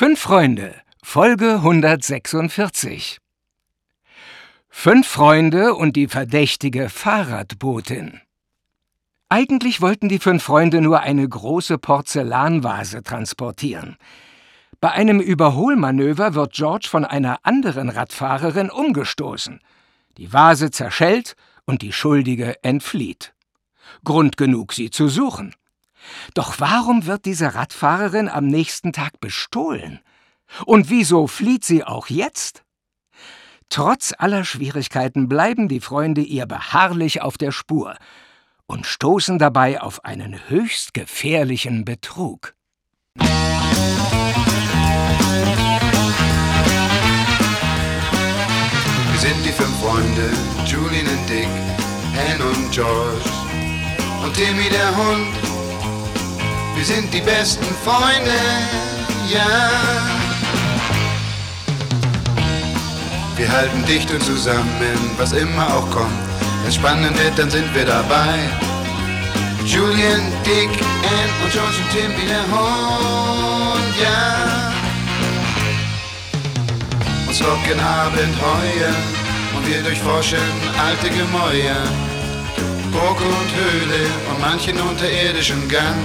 Fünf Freunde, Folge 146. Fünf Freunde und die verdächtige Fahrradbotin. Eigentlich wollten die fünf Freunde nur eine große Porzellanvase transportieren. Bei einem Überholmanöver wird George von einer anderen Radfahrerin umgestoßen. Die Vase zerschellt und die Schuldige entflieht. Grund genug, sie zu suchen. Doch warum wird diese Radfahrerin am nächsten Tag bestohlen? Und wieso flieht sie auch jetzt? Trotz aller Schwierigkeiten bleiben die Freunde ihr beharrlich auf der Spur und stoßen dabei auf einen höchst gefährlichen Betrug. Wir sind die fünf Freunde, Julian und Dick, Anne und George und Timmy der Hund. Wir sind die besten Freunde, ja. Yeah. Wir halten dicht und zusammen, was immer auch kommt. Wenn spannend wird, dann sind wir dabei. Julian, Dick, Ann und George und Tim wie der Hund, ja. Uns locken Abenteuer und wir durchforschen alte Gemäuer. Burg und Höhle und manchen unterirdischen Gang.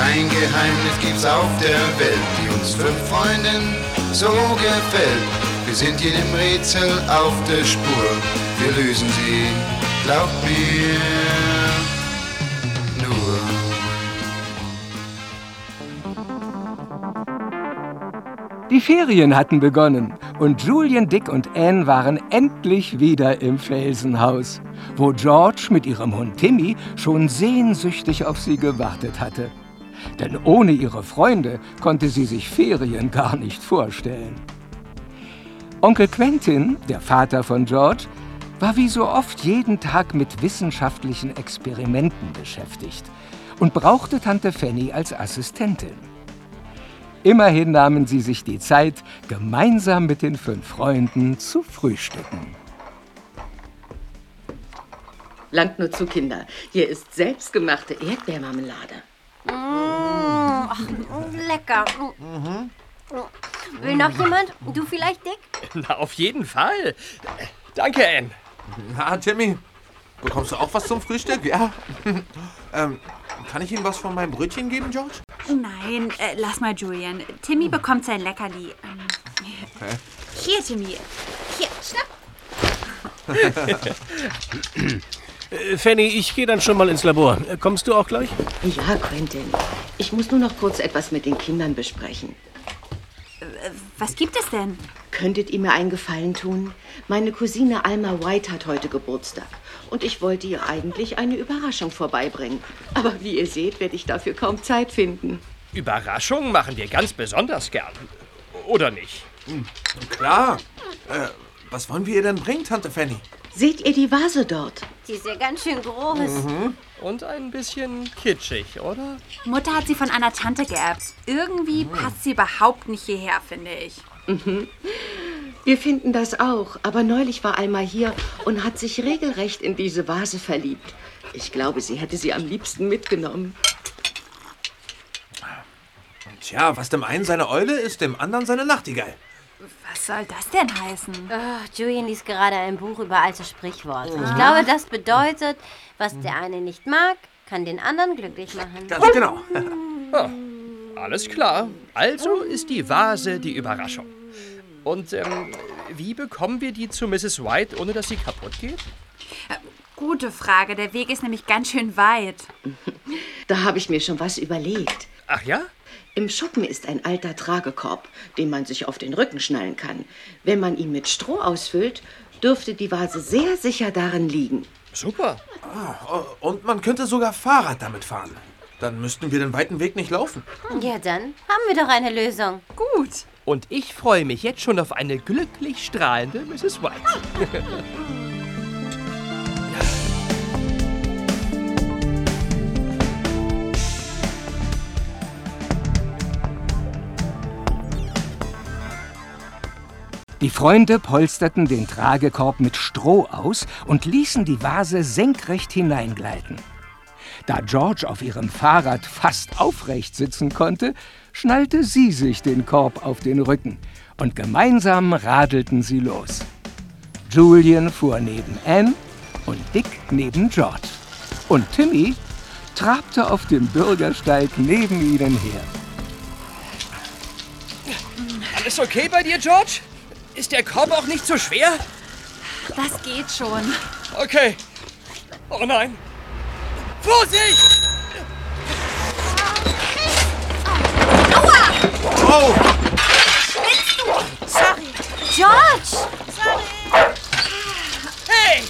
Kein Geheimnis gibt's auf der Welt, die uns fünf Freunden so gefällt. Wir sind jedem Rätsel auf der Spur, wir lösen sie, glaubt mir, nur. Die Ferien hatten begonnen und Julian, Dick und Anne waren endlich wieder im Felsenhaus, wo George mit ihrem Hund Timmy schon sehnsüchtig auf sie gewartet hatte denn ohne ihre Freunde konnte sie sich Ferien gar nicht vorstellen. Onkel Quentin, der Vater von George, war wie so oft jeden Tag mit wissenschaftlichen Experimenten beschäftigt und brauchte Tante Fanny als Assistentin. Immerhin nahmen sie sich die Zeit, gemeinsam mit den fünf Freunden zu frühstücken. Langt nur zu, Kinder. Hier ist selbstgemachte Erdbeermarmelade. Mmh, ach, lecker. Mhm. Will noch jemand? Du vielleicht, Dick? Na, auf jeden Fall. Danke, Ann. Na, Timmy, bekommst du auch was zum Frühstück? Ja. ähm, kann ich Ihnen was von meinem Brötchen geben, George? Nein, äh, lass mal, Julian. Timmy bekommt sein Leckerli. Ähm, okay. Hier, Timmy. Hier, schnapp. Äh, Fanny, ich gehe dann schon mal ins Labor. Äh, kommst du auch gleich? Ja, Quentin. Ich muss nur noch kurz etwas mit den Kindern besprechen. Was gibt es denn? Könntet ihr mir einen Gefallen tun? Meine Cousine Alma White hat heute Geburtstag. Und ich wollte ihr eigentlich eine Überraschung vorbeibringen. Aber wie ihr seht, werde ich dafür kaum Zeit finden. Überraschungen machen wir ganz besonders gern. Oder nicht? Hm, klar. Äh, was wollen wir ihr denn bringen, Tante Fanny? Seht ihr die Vase dort? Die ist ja ganz schön groß. Mhm. Und ein bisschen kitschig, oder? Mutter hat sie von einer Tante geerbt. Irgendwie mhm. passt sie überhaupt nicht hierher, finde ich. Mhm. Wir finden das auch. Aber neulich war Alma hier und hat sich regelrecht in diese Vase verliebt. Ich glaube, sie hätte sie am liebsten mitgenommen. Tja, was dem einen seine Eule ist, dem anderen seine Nachtigall. Was soll das denn heißen? Oh, Julian liest gerade ein Buch über alte Sprichworte. Ich glaube, das bedeutet, was der eine nicht mag, kann den anderen glücklich machen. Ganz genau. oh, alles klar. Also ist die Vase die Überraschung. Und ähm, wie bekommen wir die zu Mrs. White, ohne dass sie kaputt geht? Äh, gute Frage. Der Weg ist nämlich ganz schön weit. Da habe ich mir schon was überlegt. Ach ja? Im Schuppen ist ein alter Tragekorb, den man sich auf den Rücken schnallen kann. Wenn man ihn mit Stroh ausfüllt, dürfte die Vase sehr sicher darin liegen. Super. Ah, und man könnte sogar Fahrrad damit fahren. Dann müssten wir den weiten Weg nicht laufen. Ja, dann haben wir doch eine Lösung. Gut. Und ich freue mich jetzt schon auf eine glücklich strahlende Mrs. White. Die Freunde polsterten den Tragekorb mit Stroh aus und ließen die Vase senkrecht hineingleiten. Da George auf ihrem Fahrrad fast aufrecht sitzen konnte, schnallte sie sich den Korb auf den Rücken und gemeinsam radelten sie los. Julian fuhr neben Anne und Dick neben George. Und Timmy trabte auf dem Bürgersteig neben ihnen her. Alles okay bei dir, George? Ist der Korb auch nicht so schwer? Das geht schon. Okay. Oh nein. Vorsicht! Oh! Sorry. George! Hey!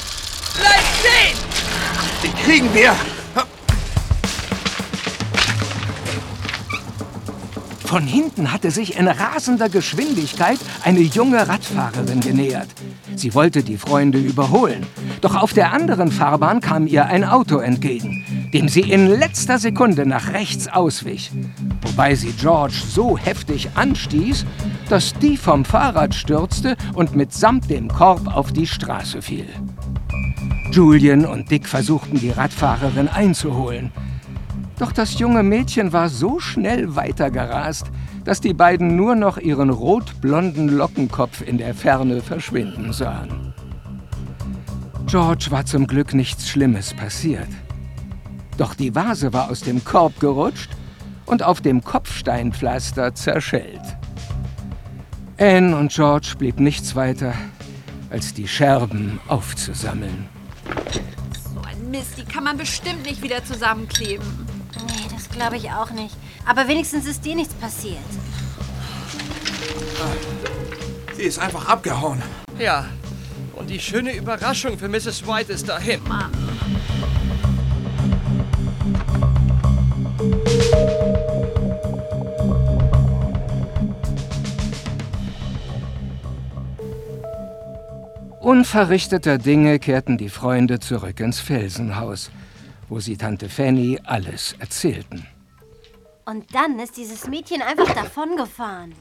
Bleib stehen! Den kriegen wir! Von hinten hatte sich in rasender Geschwindigkeit eine junge Radfahrerin genähert. Sie wollte die Freunde überholen. Doch auf der anderen Fahrbahn kam ihr ein Auto entgegen, dem sie in letzter Sekunde nach rechts auswich. Wobei sie George so heftig anstieß, dass die vom Fahrrad stürzte und mitsamt dem Korb auf die Straße fiel. Julian und Dick versuchten, die Radfahrerin einzuholen. Doch das junge Mädchen war so schnell weitergerast, dass die beiden nur noch ihren rot-blonden Lockenkopf in der Ferne verschwinden sahen. George war zum Glück nichts Schlimmes passiert. Doch die Vase war aus dem Korb gerutscht und auf dem Kopfsteinpflaster zerschellt. Anne und George blieb nichts weiter, als die Scherben aufzusammeln. So ein Mist, die kann man bestimmt nicht wieder zusammenkleben. Glaube ich auch nicht. Aber wenigstens ist dir nichts passiert. Sie ist einfach abgehauen. Ja. Und die schöne Überraschung für Mrs. White ist dahin. Unverrichteter Dinge kehrten die Freunde zurück ins Felsenhaus, wo sie Tante Fanny alles erzählten. Und dann ist dieses Mädchen einfach davongefahren.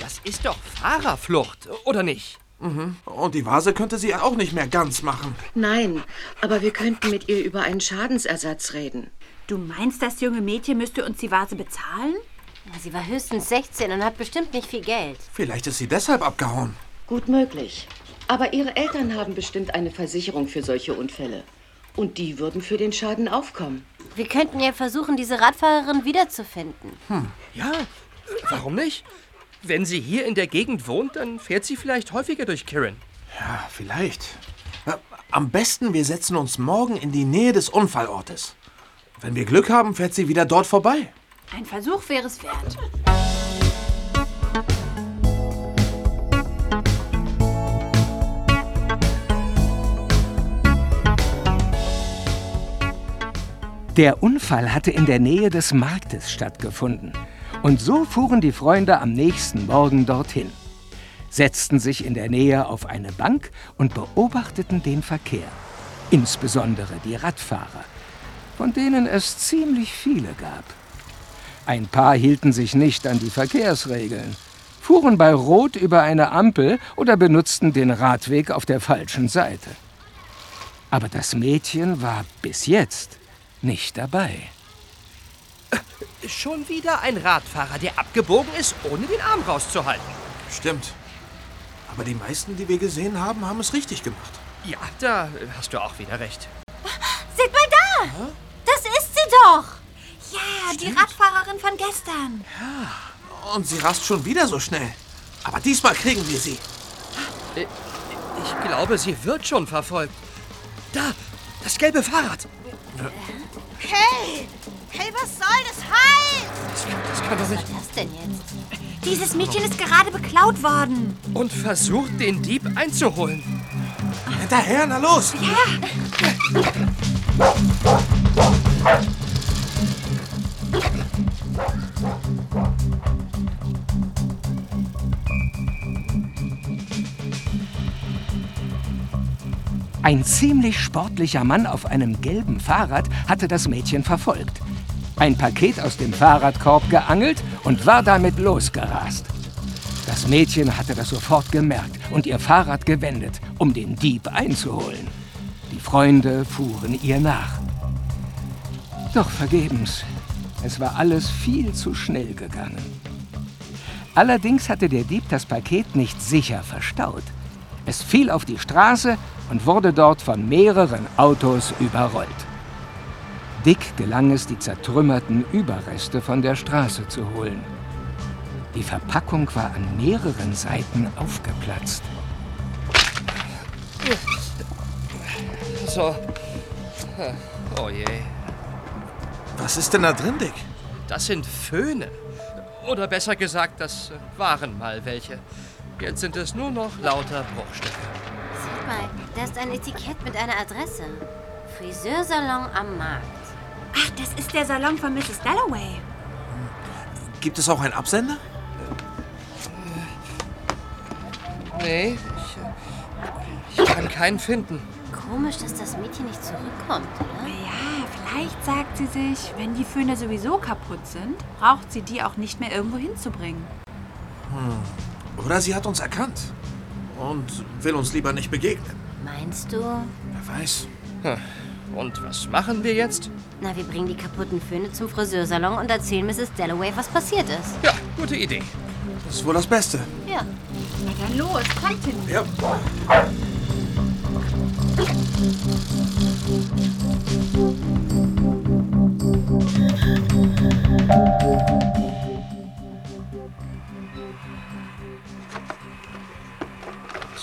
Das ist doch Fahrerflucht, oder nicht? Und die Vase könnte sie auch nicht mehr ganz machen. Nein, aber wir könnten mit ihr über einen Schadensersatz reden. Du meinst, das junge Mädchen müsste uns die Vase bezahlen? Na, Sie war höchstens 16 und hat bestimmt nicht viel Geld. Vielleicht ist sie deshalb abgehauen. Gut möglich. Aber ihre Eltern haben bestimmt eine Versicherung für solche Unfälle. Und die würden für den Schaden aufkommen. Wir könnten ja versuchen, diese Radfahrerin wiederzufinden. Ja, warum nicht? Wenn sie hier in der Gegend wohnt, dann fährt sie vielleicht häufiger durch Kirin. Ja, vielleicht. Ja, Am besten, wir setzen uns morgen in die Nähe des Unfallortes. Wenn wir Glück haben, fährt sie wieder dort vorbei. Ein Versuch wäre es wert. Der Unfall hatte in der Nähe des Marktes stattgefunden. Und so fuhren die Freunde am nächsten Morgen dorthin, setzten sich in der Nähe auf eine Bank und beobachteten den Verkehr. Insbesondere die Radfahrer, von denen es ziemlich viele gab. Ein paar hielten sich nicht an die Verkehrsregeln, fuhren bei Rot über eine Ampel oder benutzten den Radweg auf der falschen Seite. Aber das Mädchen war bis jetzt nicht dabei. Schon wieder ein Radfahrer, der abgebogen ist, ohne den Arm rauszuhalten. Stimmt. Aber die meisten, die wir gesehen haben, haben es richtig gemacht. Ja, da hast du auch wieder recht. Seht mal da! Das ist sie doch! Ja, die Radfahrerin von gestern. Und sie rast schon wieder so schnell. Aber diesmal kriegen wir sie. Ich glaube, sie wird schon verfolgt. Da, das gelbe Fahrrad. Hey! Hey, was soll das heißen? Das kann doch nicht. Was denn jetzt? Dieses Mädchen ist gerade beklaut worden. Und versucht, den Dieb einzuholen. Hinterher, na los! Ein ziemlich sportlicher Mann auf einem gelben Fahrrad hatte das Mädchen verfolgt. Ein Paket aus dem Fahrradkorb geangelt und war damit losgerast. Das Mädchen hatte das sofort gemerkt und ihr Fahrrad gewendet, um den Dieb einzuholen. Die Freunde fuhren ihr nach. Doch vergebens. Es war alles viel zu schnell gegangen. Allerdings hatte der Dieb das Paket nicht sicher verstaut. Es fiel auf die Straße und wurde dort von mehreren Autos überrollt. Dick gelang es, die zertrümmerten Überreste von der Straße zu holen. Die Verpackung war an mehreren Seiten aufgeplatzt. So. Oh je. Was ist denn da drin, Dick? Das sind Föhne. Oder besser gesagt, das waren mal welche. Jetzt sind es nur noch lauter Bruchstücke. Mal, da ist ein Etikett mit einer Adresse. Friseursalon am Markt. Ach, das ist der Salon von Mrs. Dalloway. Gibt es auch einen Absender? Nee, ich, ich kann keinen finden. Komisch, dass das Mädchen nicht zurückkommt, oder? Ja, vielleicht sagt sie sich, wenn die Föhne sowieso kaputt sind, braucht sie die auch nicht mehr irgendwo hinzubringen. Oder sie hat uns erkannt und will uns lieber nicht begegnen. Meinst du? Wer weiß. Und was machen wir jetzt? Na, wir bringen die kaputten Föhne zum Friseursalon und erzählen Mrs. Dalloway, was passiert ist. Ja, gute Idee. Das ist wohl das Beste. Ja. Na dann los, kommt hin. Ja.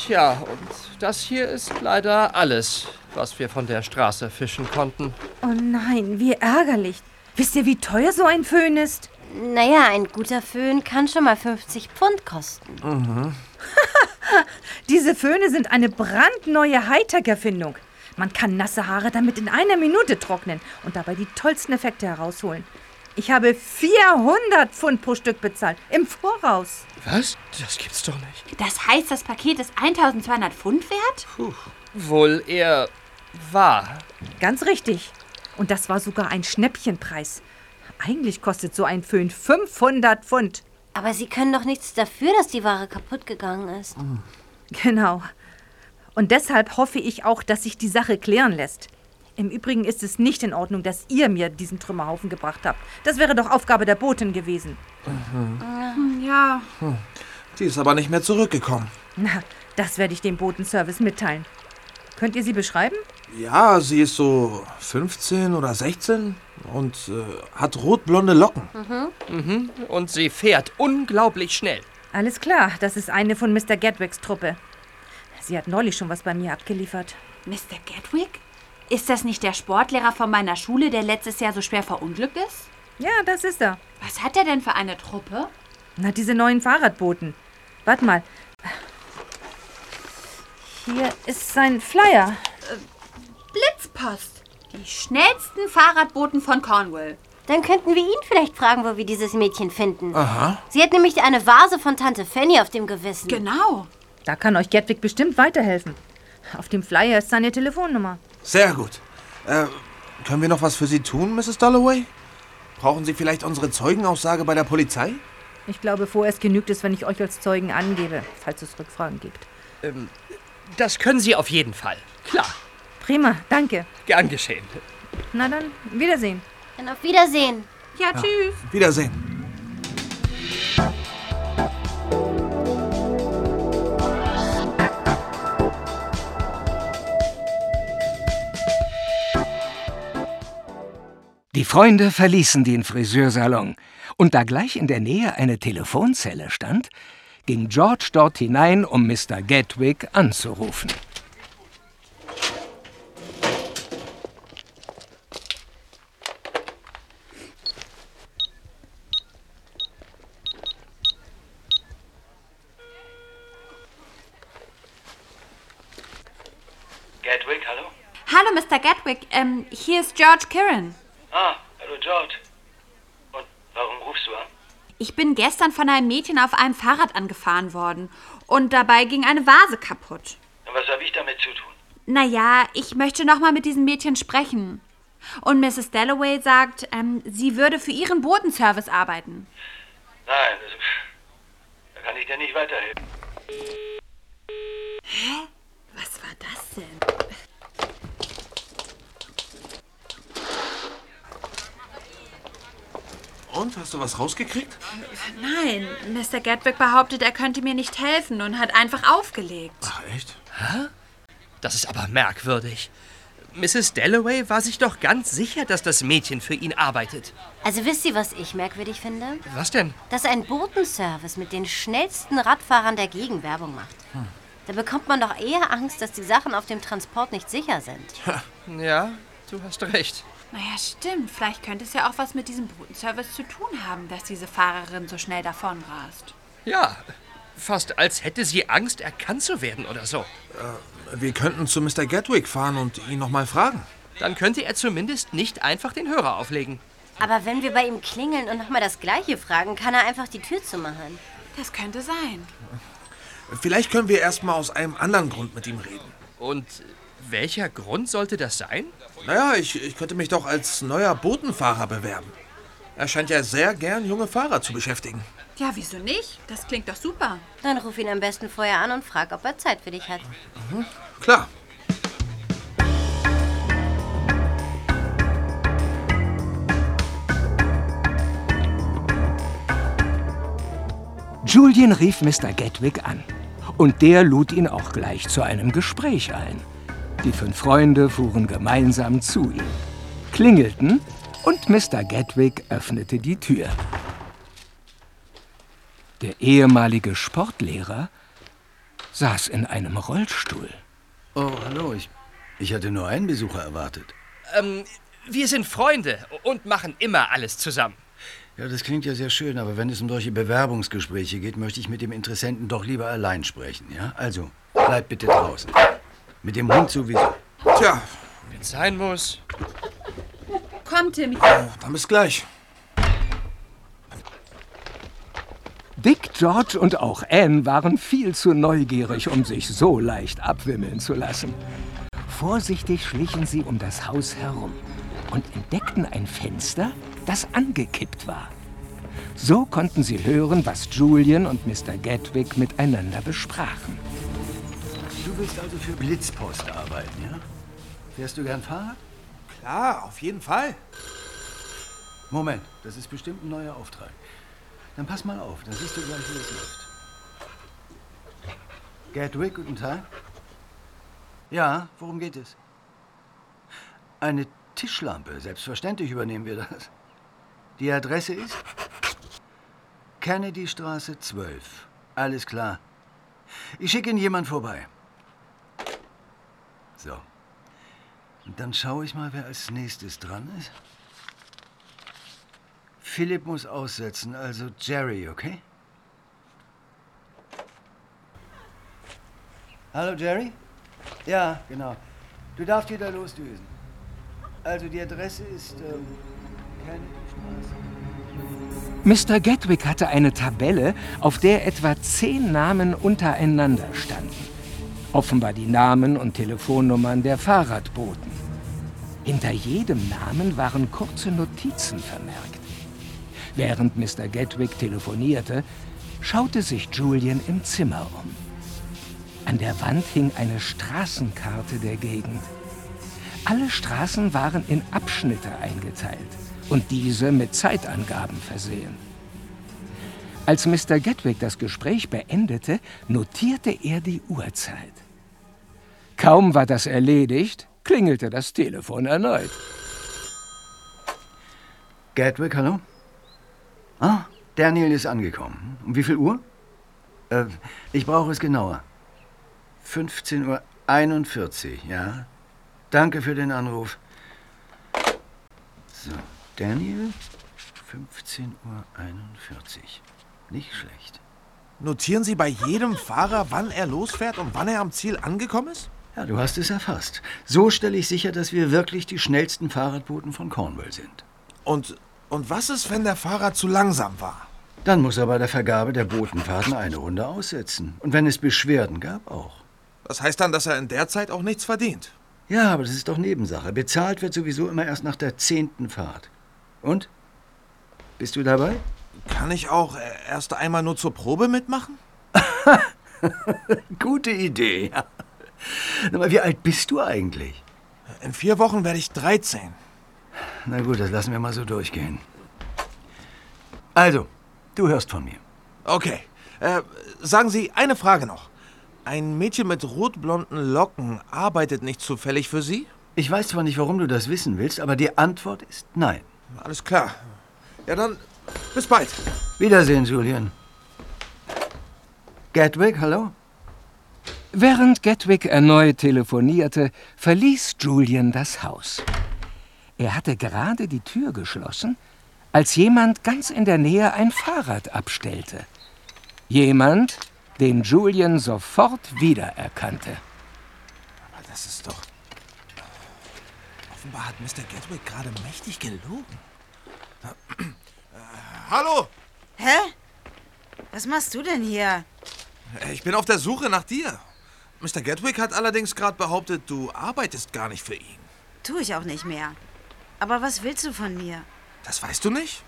Tja, und das hier ist leider alles, was wir von der Straße fischen konnten. Oh nein, wie ärgerlich. Wisst ihr, wie teuer so ein Föhn ist? Naja, ein guter Föhn kann schon mal 50 Pfund kosten. Diese Föhne sind eine brandneue Hightech-Erfindung. Man kann nasse Haare damit in einer Minute trocknen und dabei die tollsten Effekte herausholen. Ich habe 400 Pfund pro Stück bezahlt. Im Voraus. Was? Das gibt's doch nicht. Das heißt, das Paket ist 1200 Pfund wert? Wohl eher wahr. Ganz richtig. Und das war sogar ein Schnäppchenpreis. Eigentlich kostet so ein Föhn 500 Pfund. Aber Sie können doch nichts dafür, dass die Ware kaputt gegangen ist. Genau. Und deshalb hoffe ich auch, dass sich die Sache klären lässt. Im Übrigen ist es nicht in Ordnung, dass ihr mir diesen Trümmerhaufen gebracht habt. Das wäre doch Aufgabe der Botin gewesen. Ja, Die ist aber nicht mehr zurückgekommen. Na, das werde ich dem Botenservice mitteilen. Könnt ihr sie beschreiben? Ja, sie ist so 15 oder 16 und äh, hat rotblonde Locken. Und sie fährt unglaublich schnell. Alles klar, das ist eine von Mr. Gatwicks Truppe. Sie hat neulich schon was bei mir abgeliefert. Mr. Gatwick? Ist das nicht der Sportlehrer von meiner Schule, der letztes Jahr so schwer verunglückt ist? Ja, das ist er. Was hat er denn für eine Truppe? Na, diese neuen Fahrradboten. Warte mal. Hier ist sein Flyer. Blitzpost. Die schnellsten Fahrradboten von Cornwall. Dann könnten wir ihn vielleicht fragen, wo wir dieses Mädchen finden. Aha. Sie hat nämlich eine Vase von Tante Fanny auf dem Gewissen. Genau. Da kann euch Gatwick bestimmt weiterhelfen. Auf dem Flyer ist seine Telefonnummer. Sehr gut. Äh, können wir noch was für Sie tun, Mrs. Dalloway? Brauchen Sie vielleicht unsere Zeugenaussage bei der Polizei? Ich glaube, vorerst genügt es, wenn ich euch als Zeugen angebe, falls es Rückfragen gibt. Das können Sie auf jeden Fall. Klar, Prima, danke. gern geschehen. Na dann, Wiedersehen. Dann auf Wiedersehen. Ja, tschüss. Wiedersehen. Die Freunde verließen den Friseursalon, und da gleich in der Nähe eine Telefonzelle stand, ging George dort hinein, um Mr. Gatwick anzurufen. Gatwick, hallo? Hallo, Mr. Gatwick. Ähm, hier ist George Kiran. Ah, hallo George. Und warum rufst du an? Ich bin gestern von einem Mädchen auf einem Fahrrad angefahren worden. Und dabei ging eine Vase kaputt. Und was habe ich damit zu tun? Naja, ich möchte noch mal mit diesem Mädchen sprechen. Und Mrs. Dalloway sagt, ähm, sie würde für ihren Botenservice arbeiten. Nein, das, da kann ich dir nicht weiterhelfen. Was war das denn? Und, hast du was rausgekriegt? Nein, Mr. Gatwick behauptet, er könnte mir nicht helfen und hat einfach aufgelegt. Ach, echt? Hä? Das ist aber merkwürdig. Mrs. Dalloway war sich doch ganz sicher, dass das Mädchen für ihn arbeitet. Also wisst ihr, was ich merkwürdig finde? Was denn? Dass ein Botenservice mit den schnellsten Radfahrern der Gegend Werbung macht. Hm. Da bekommt man doch eher Angst, dass die Sachen auf dem Transport nicht sicher sind. Ja, du hast recht. Naja, stimmt. Vielleicht könnte es ja auch was mit diesem Botenservice zu tun haben, dass diese Fahrerin so schnell davon rast. Ja, fast als hätte sie Angst, erkannt zu werden oder so. Äh, wir könnten zu Mr. Gatwick fahren und ihn noch mal fragen. Dann könnte er zumindest nicht einfach den Hörer auflegen. Aber wenn wir bei ihm klingeln und nochmal das Gleiche fragen, kann er einfach die Tür zumachen. Das könnte sein. Vielleicht können wir erst mal aus einem anderen Grund mit ihm reden. Und welcher Grund sollte das sein? Naja, ich, ich könnte mich doch als neuer Botenfahrer bewerben. Er scheint ja sehr gern junge Fahrer zu beschäftigen. Ja, wieso nicht? Das klingt doch super. Dann ruf ihn am besten vorher an und frag, ob er Zeit für dich hat. Mhm. Klar. Julian rief Mr. Gatwick an. Und der lud ihn auch gleich zu einem Gespräch ein. Die fünf Freunde fuhren gemeinsam zu ihm, klingelten und Mr. Gatwick öffnete die Tür. Der ehemalige Sportlehrer saß in einem Rollstuhl. Oh, hallo, ich, ich hatte nur einen Besucher erwartet. Ähm, wir sind Freunde und machen immer alles zusammen. Ja, das klingt ja sehr schön, aber wenn es um solche Bewerbungsgespräche geht, möchte ich mit dem Interessenten doch lieber allein sprechen, ja? Also, bleib bitte draußen. Mit dem Hund sowieso. Tja. Wenn es sein muss. Komm, Timmy. Äh, dann bis gleich. Dick, George und auch Anne waren viel zu neugierig, um sich so leicht abwimmeln zu lassen. Vorsichtig schlichen sie um das Haus herum und entdeckten ein Fenster, das angekippt war. So konnten sie hören, was Julian und Mr. Gatwick miteinander besprachen. Du willst also für Blitzpost arbeiten, ja? Fährst du gern Fahrrad? Klar, auf jeden Fall. Moment, das ist bestimmt ein neuer Auftrag. Dann pass mal auf, dann siehst du gleich, wie es läuft. Gatwick, guten Tag. Ja, worum geht es? Eine Tischlampe, selbstverständlich übernehmen wir das. Die Adresse ist Kennedystraße 12. Alles klar. Ich schicke Ihnen jemand vorbei. So. Und dann schaue ich mal, wer als nächstes dran ist. Philipp muss aussetzen, also Jerry, okay? Hallo, Jerry? Ja, genau. Du darfst wieder losdüsen. Also die Adresse ist ähm, Mr. Gatwick hatte eine Tabelle, auf der etwa zehn Namen untereinander standen. Offenbar die Namen und Telefonnummern der Fahrradboten. Hinter jedem Namen waren kurze Notizen vermerkt. Während Mr. Gatwick telefonierte, schaute sich Julian im Zimmer um. An der Wand hing eine Straßenkarte der Gegend. Alle Straßen waren in Abschnitte eingeteilt und diese mit Zeitangaben versehen. Als Mr. Gatwick das Gespräch beendete, notierte er die Uhrzeit. Kaum war das erledigt, klingelte das Telefon erneut. Gatwick, hallo? Ah, Daniel ist angekommen. Um wie viel Uhr? Äh, ich brauche es genauer. 15.41 Uhr, ja? Danke für den Anruf. So, Daniel, 15.41 Uhr. Nicht schlecht. Notieren Sie bei jedem Fahrer, wann er losfährt und wann er am Ziel angekommen ist? Ja, du hast es erfasst. So stelle ich sicher, dass wir wirklich die schnellsten Fahrradboten von Cornwall sind. Und, und was ist, wenn der Fahrer zu langsam war? Dann muss er bei der Vergabe der Botenfahrten eine Runde aussetzen. Und wenn es Beschwerden gab, auch. Das heißt dann, dass er in der Zeit auch nichts verdient. Ja, aber das ist doch Nebensache. Bezahlt wird sowieso immer erst nach der zehnten Fahrt. Und? Bist du dabei? Kann ich auch erst einmal nur zur Probe mitmachen? Gute Idee. Aber wie alt bist du eigentlich? In vier Wochen werde ich 13. Na gut, das lassen wir mal so durchgehen. Also, du hörst von mir. Okay. Äh, sagen Sie, eine Frage noch. Ein Mädchen mit rotblonden Locken arbeitet nicht zufällig für Sie? Ich weiß zwar nicht, warum du das wissen willst, aber die Antwort ist nein. Alles klar. Ja, dann bis bald. Wiedersehen, Julian. Gatwick, hallo? Während Gatwick erneut telefonierte, verließ Julian das Haus. Er hatte gerade die Tür geschlossen, als jemand ganz in der Nähe ein Fahrrad abstellte. Jemand, den Julian sofort wiedererkannte. Aber das ist doch... Offenbar hat Mr. Gatwick gerade mächtig gelogen. Äh, hallo? Hä? Was machst du denn hier? Ich bin auf der Suche nach dir. Mr. Gatwick hat allerdings gerade behauptet, du arbeitest gar nicht für ihn. Tu ich auch nicht mehr. Aber was willst du von mir? Das weißt du nicht?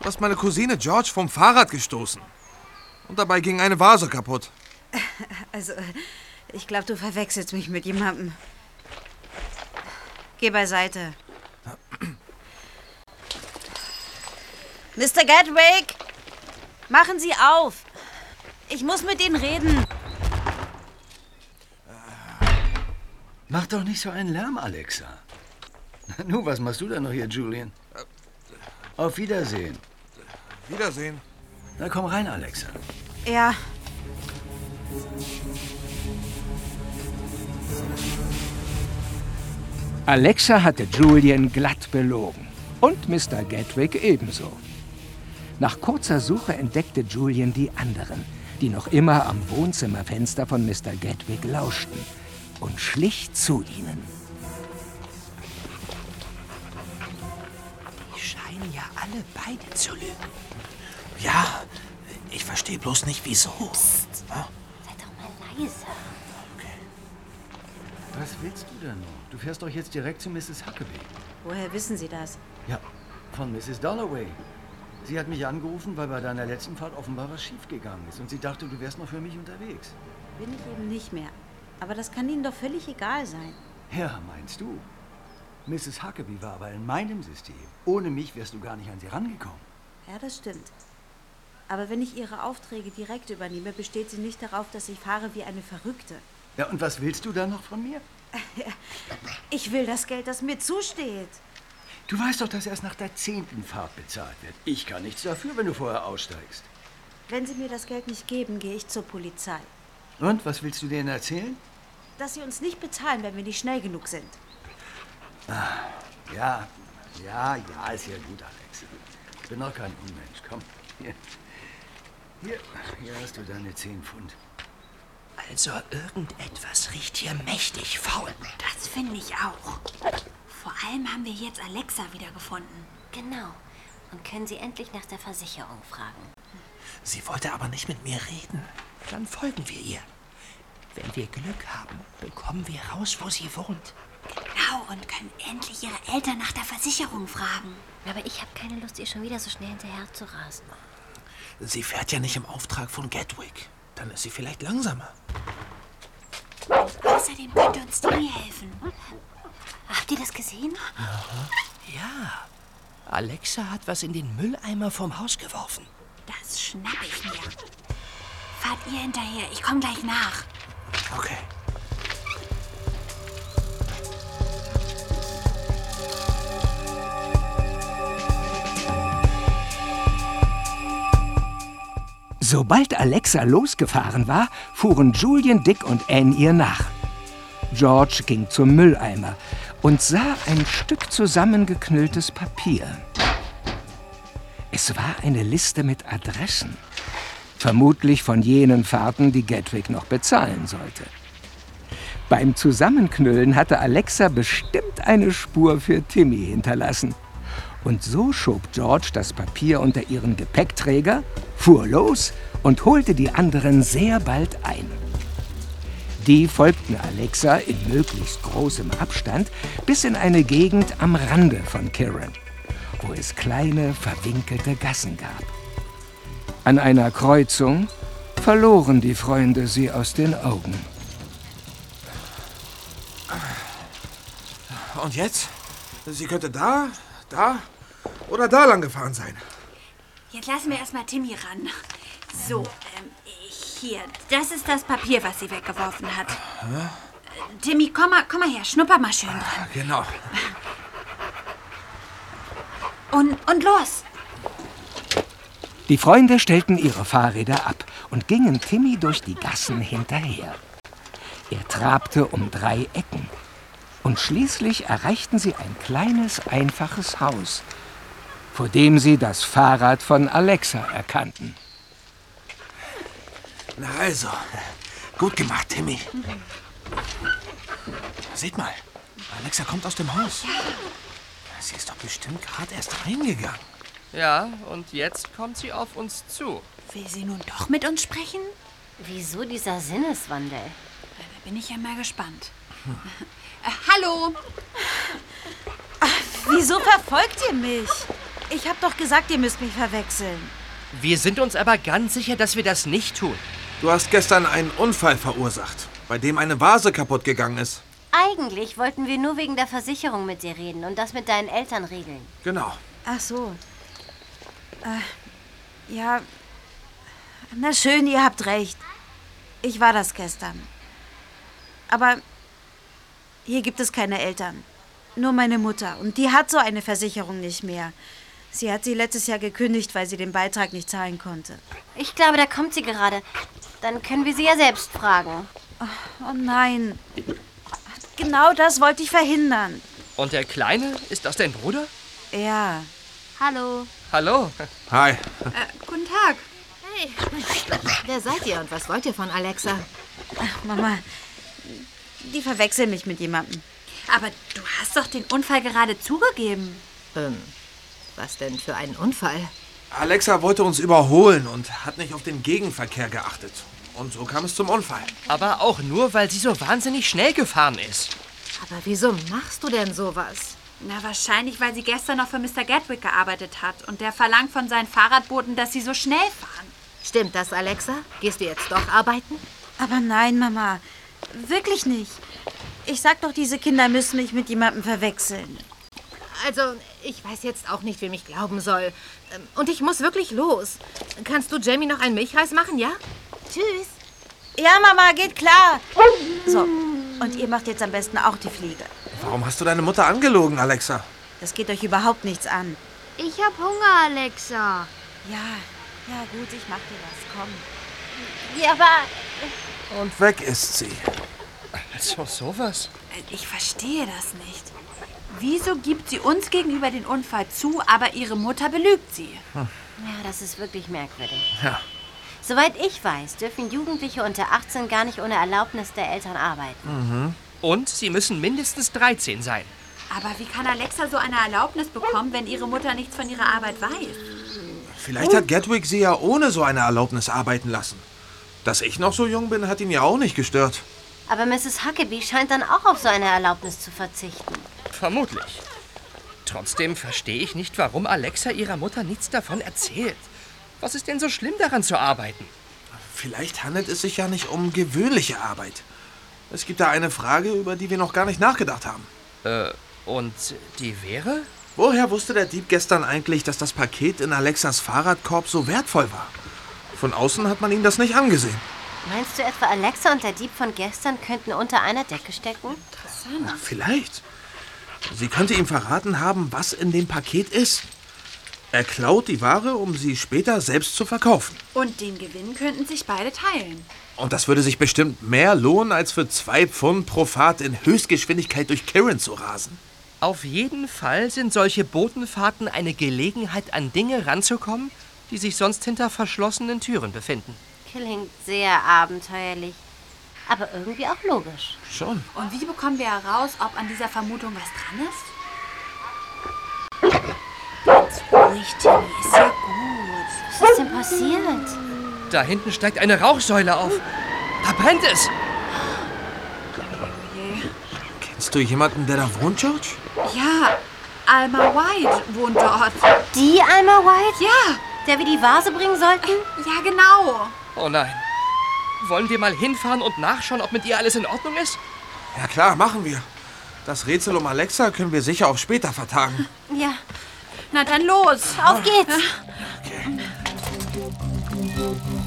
Du hast meine Cousine George vom Fahrrad gestoßen. Und dabei ging eine Vase kaputt. Also, ich glaube, du verwechselst mich mit jemandem. Geh beiseite. Mr. Gatwick! Machen Sie auf! Ich muss mit Ihnen reden. Mach doch nicht so einen Lärm, Alexa. Nu, was machst du denn noch hier, Julian? Auf Wiedersehen. Wiedersehen. Na komm rein, Alexa. Ja. Alexa hatte Julian glatt belogen. Und Mr. Gatwick ebenso. Nach kurzer Suche entdeckte Julian die anderen, die noch immer am Wohnzimmerfenster von Mr. Gatwick lauschten, und schlich zu ihnen. Die scheinen ja alle beide zu lügen. Ja, ich verstehe bloß nicht, wieso. Psst. Sei doch mal leise. Was willst du denn noch? Du fährst doch jetzt direkt zu Mrs. Huckabee. Woher wissen Sie das? Ja, von Mrs. Dalloway. Sie hat mich angerufen, weil bei deiner letzten Fahrt offenbar was schiefgegangen ist. Und sie dachte, du wärst noch für mich unterwegs. Bin ich eben nicht mehr. Aber das kann Ihnen doch völlig egal sein. Ja, meinst du? Mrs. Huckabee war aber in meinem System. Ohne mich wärst du gar nicht an sie rangekommen. Ja, das stimmt. Aber wenn ich Ihre Aufträge direkt übernehme, besteht sie nicht darauf, dass ich fahre wie eine Verrückte. Ja, und was willst du dann noch von mir? Ich will das Geld, das mir zusteht. Du weißt doch, dass erst nach der zehnten Fahrt bezahlt wird. Ich kann nichts dafür, wenn du vorher aussteigst. Wenn Sie mir das Geld nicht geben, gehe ich zur Polizei. Und, was willst du denen erzählen? Dass Sie uns nicht bezahlen, wenn wir nicht schnell genug sind. Ah, ja, ja, ja, ist ja gut, Alex. Ich bin doch kein Unmensch. Komm, hier. Hier, hier hast du deine zehn Pfund. Also irgendetwas riecht hier mächtig faul. Das finde ich auch. Vor allem haben wir jetzt Alexa wiedergefunden. Genau. Und können Sie endlich nach der Versicherung fragen. Sie wollte aber nicht mit mir reden. Dann folgen wir ihr. Wenn wir Glück haben, bekommen wir raus, wo sie wohnt. Genau, und können endlich ihre Eltern nach der Versicherung fragen. Aber ich habe keine Lust, ihr schon wieder so schnell hinterher zu rasen. Sie fährt ja nicht im Auftrag von Gatwick. Dann ist sie vielleicht langsamer. Außerdem könnte uns Timmy helfen. Habt ihr das gesehen? Ja. Alexa hat was in den Mülleimer vom Haus geworfen. Das schnapp ich mir. Fahrt ihr hinterher, ich komme gleich nach. Okay. Sobald Alexa losgefahren war, fuhren Julian, Dick und Anne ihr nach. George ging zum Mülleimer und sah ein Stück zusammengeknülltes Papier. Es war eine Liste mit Adressen. Vermutlich von jenen Fahrten, die Gatwick noch bezahlen sollte. Beim Zusammenknüllen hatte Alexa bestimmt eine Spur für Timmy hinterlassen. Und so schob George das Papier unter ihren Gepäckträger, fuhr los und holte die anderen sehr bald ein. Die folgten Alexa in möglichst großem Abstand bis in eine Gegend am Rande von Kirin, wo es kleine, verwinkelte Gassen gab. An einer Kreuzung verloren die Freunde sie aus den Augen. Und jetzt? Sie könnte da, da oder da lang gefahren sein. Jetzt lassen wir erstmal Timmy ran. So, ähm, hier, das ist das Papier, was sie weggeworfen hat. Hä? Timmy, komm mal, komm mal her, schnupper mal schön dran. Genau. Und, und los. Die Freunde stellten ihre Fahrräder ab und gingen Timmy durch die Gassen hinterher. Er trabte um drei Ecken. Und schließlich erreichten sie ein kleines, einfaches Haus, vor dem sie das Fahrrad von Alexa erkannten. Na also, gut gemacht, Timmy. Seht mal, Alexa kommt aus dem Haus. Sie ist doch bestimmt gerade erst reingegangen. Ja, und jetzt kommt sie auf uns zu. Will sie nun doch mit uns sprechen? Wieso dieser Sinneswandel? Da bin ich ja mal gespannt. Äh, hallo. Wieso verfolgt ihr mich? Ich hab doch gesagt, ihr müsst mich verwechseln. Wir sind uns aber ganz sicher, dass wir das nicht tun. Du hast gestern einen Unfall verursacht, bei dem eine Vase kaputt gegangen ist. Eigentlich wollten wir nur wegen der Versicherung mit dir reden und das mit deinen Eltern regeln. Genau. Ach so. Äh, ja. Na schön, ihr habt recht. Ich war das gestern. Aber hier gibt es keine Eltern. Nur meine Mutter. Und die hat so eine Versicherung nicht mehr. Sie hat sie letztes Jahr gekündigt, weil sie den Beitrag nicht zahlen konnte. Ich glaube, da kommt sie gerade. Dann können wir sie ja selbst fragen. Oh nein. Genau das wollte ich verhindern. Und der Kleine, ist das dein Bruder? Ja. Hallo. Hallo. Hi. Äh, guten Tag. Hey, wer seid ihr und was wollt ihr von Alexa? Ach, Mama, die verwechseln mich mit jemandem. Aber du hast doch den Unfall gerade zugegeben. Ähm, was denn für ein Unfall? Alexa wollte uns überholen und hat nicht auf den Gegenverkehr geachtet. Und so kam es zum Unfall. Aber auch nur, weil sie so wahnsinnig schnell gefahren ist. Aber wieso machst du denn sowas? Na, wahrscheinlich, weil sie gestern noch für Mr. Gatwick gearbeitet hat und der verlangt von seinen Fahrradbooten, dass sie so schnell fahren. Stimmt das, Alexa? Gehst du jetzt doch arbeiten? Aber nein, Mama. Wirklich nicht. Ich sag doch, diese Kinder müssen mich mit jemandem verwechseln. Also, ich weiß jetzt auch nicht, wem ich glauben soll. Ähm, Und ich muss wirklich los. Kannst du Jamie noch einen Milchreis machen, ja? Tschüss. Ja, Mama, geht klar. So, und ihr macht jetzt am besten auch die Fliege. Warum hast du deine Mutter angelogen, Alexa? Das geht euch überhaupt nichts an. Ich hab Hunger, Alexa. Ja, ja gut, ich mach dir was. Komm. Ja, aber Und weg ist sie. Also sowas. Ich verstehe das nicht. Wieso gibt sie uns gegenüber den Unfall zu, aber ihre Mutter belügt sie? Ja, das ist wirklich merkwürdig. Ja. Soweit ich weiß, dürfen Jugendliche unter 18 gar nicht ohne Erlaubnis der Eltern arbeiten. Mhm. Und sie müssen mindestens 13 sein. Aber wie kann Alexa so eine Erlaubnis bekommen, wenn ihre Mutter nichts von ihrer Arbeit weiß? Vielleicht hat Gatwick sie ja ohne so eine Erlaubnis arbeiten lassen. Dass ich noch so jung bin, hat ihn ja auch nicht gestört. Aber Mrs. Huckabee scheint dann auch auf so eine Erlaubnis zu verzichten. Vermutlich. Trotzdem verstehe ich nicht, warum Alexa ihrer Mutter nichts davon erzählt. Was ist denn so schlimm daran zu arbeiten? Vielleicht handelt es sich ja nicht um gewöhnliche Arbeit. Es gibt da eine Frage, über die wir noch gar nicht nachgedacht haben. Äh, und die wäre? Woher wusste der Dieb gestern eigentlich, dass das Paket in Alexas Fahrradkorb so wertvoll war? Von außen hat man ihm das nicht angesehen. Meinst du etwa, Alexa und der Dieb von gestern könnten unter einer Decke stecken? Na, vielleicht. Sie könnte ihm verraten haben, was in dem Paket ist. Er klaut die Ware, um sie später selbst zu verkaufen. Und den Gewinn könnten sich beide teilen. Und das würde sich bestimmt mehr lohnen, als für zwei Pfund pro Fahrt in Höchstgeschwindigkeit durch Kirin zu rasen. Auf jeden Fall sind solche Botenfahrten eine Gelegenheit, an Dinge ranzukommen, die sich sonst hinter verschlossenen Türen befinden. Klingt sehr abenteuerlich. Aber irgendwie auch logisch. Schon. Und wie bekommen wir heraus, ob an dieser Vermutung was dran ist? Ganz ruhig, Timmy, ist ja gut. Was ist denn passiert? Da hinten steigt eine Rauchsäule auf. Da brennt es. Kennst du jemanden, der da wohnt, George? Ja, Alma White wohnt dort. Die Alma White? Ja. Der wir die Vase bringen sollten? Ja, genau. Oh nein. Wollen wir mal hinfahren und nachschauen, ob mit ihr alles in Ordnung ist? Ja klar, machen wir. Das Rätsel um Alexa können wir sicher auf später vertagen. Ja. Na dann los. Auf geht's. Kurz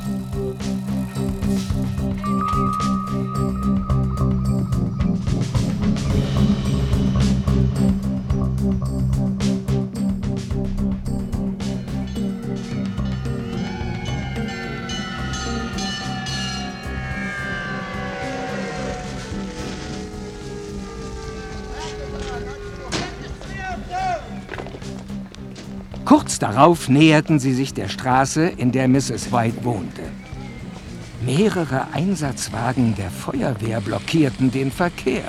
darauf näherten sie sich der Straße, in der Mrs. White wohnte. Mehrere Einsatzwagen der Feuerwehr blockierten den Verkehr.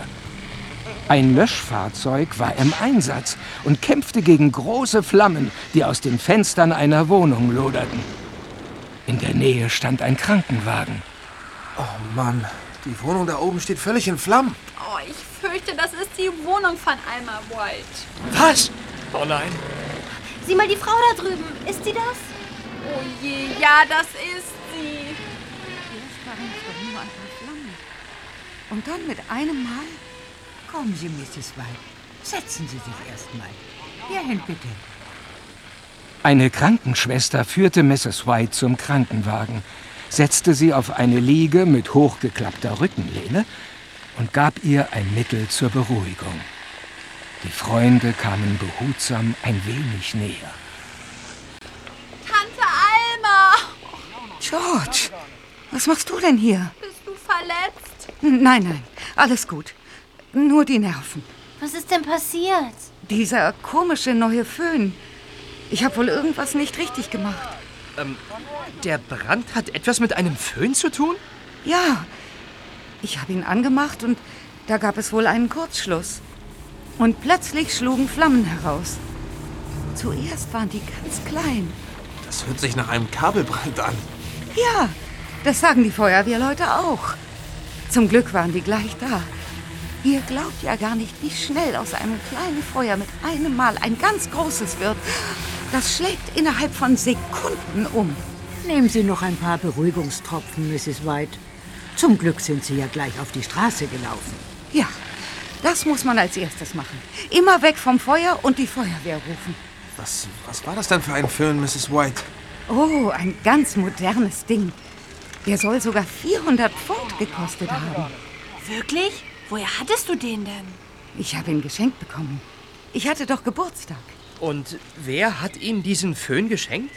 Ein Löschfahrzeug war im Einsatz und kämpfte gegen große Flammen, die aus den Fenstern einer Wohnung loderten. In der Nähe stand ein Krankenwagen. Oh Mann, die Wohnung da oben steht völlig in Flammen. Oh, ich fürchte, das ist die Wohnung von Alma White. Was? Oh nein. Sieh mal die Frau da drüben. Ist sie das? Oh je, ja, das ist sie. Erst waren es doch nur ein paar Flammen. Und dann mit einem Mal? Kommen Sie, Mrs. White. Setzen Sie sich erst mal. Hierhin bitte. Eine Krankenschwester führte Mrs. White zum Krankenwagen, setzte sie auf eine Liege mit hochgeklappter Rückenlehne und gab ihr ein Mittel zur Beruhigung. Die Freunde kamen behutsam ein wenig näher. Tante Alma! George, was machst du denn hier? Bist du verletzt? Nein, nein, alles gut. Nur die Nerven. Was ist denn passiert? Dieser komische neue Föhn. Ich habe wohl irgendwas nicht richtig gemacht. Ähm, der Brand hat etwas mit einem Föhn zu tun? Ja, ich habe ihn angemacht und da gab es wohl einen Kurzschluss. Und plötzlich schlugen Flammen heraus. Zuerst waren die ganz klein. Das hört sich nach einem Kabelbrand an. Ja, das sagen die Feuerwehrleute auch. Zum Glück waren die gleich da. Ihr glaubt ja gar nicht, wie schnell aus einem kleinen Feuer mit einem Mal ein ganz großes wird. Das schlägt innerhalb von Sekunden um. Nehmen Sie noch ein paar Beruhigungstropfen, Mrs. White. Zum Glück sind Sie ja gleich auf die Straße gelaufen. Ja, das muss man als erstes machen. Immer weg vom Feuer und die Feuerwehr rufen. Was, was war das denn für ein Föhn, Mrs. White? Oh, ein ganz modernes Ding. Der soll sogar 400 Pfund gekostet haben. Wirklich? Woher hattest du den denn? Ich habe ihn geschenkt bekommen. Ich hatte doch Geburtstag. Und wer hat Ihnen diesen Föhn geschenkt?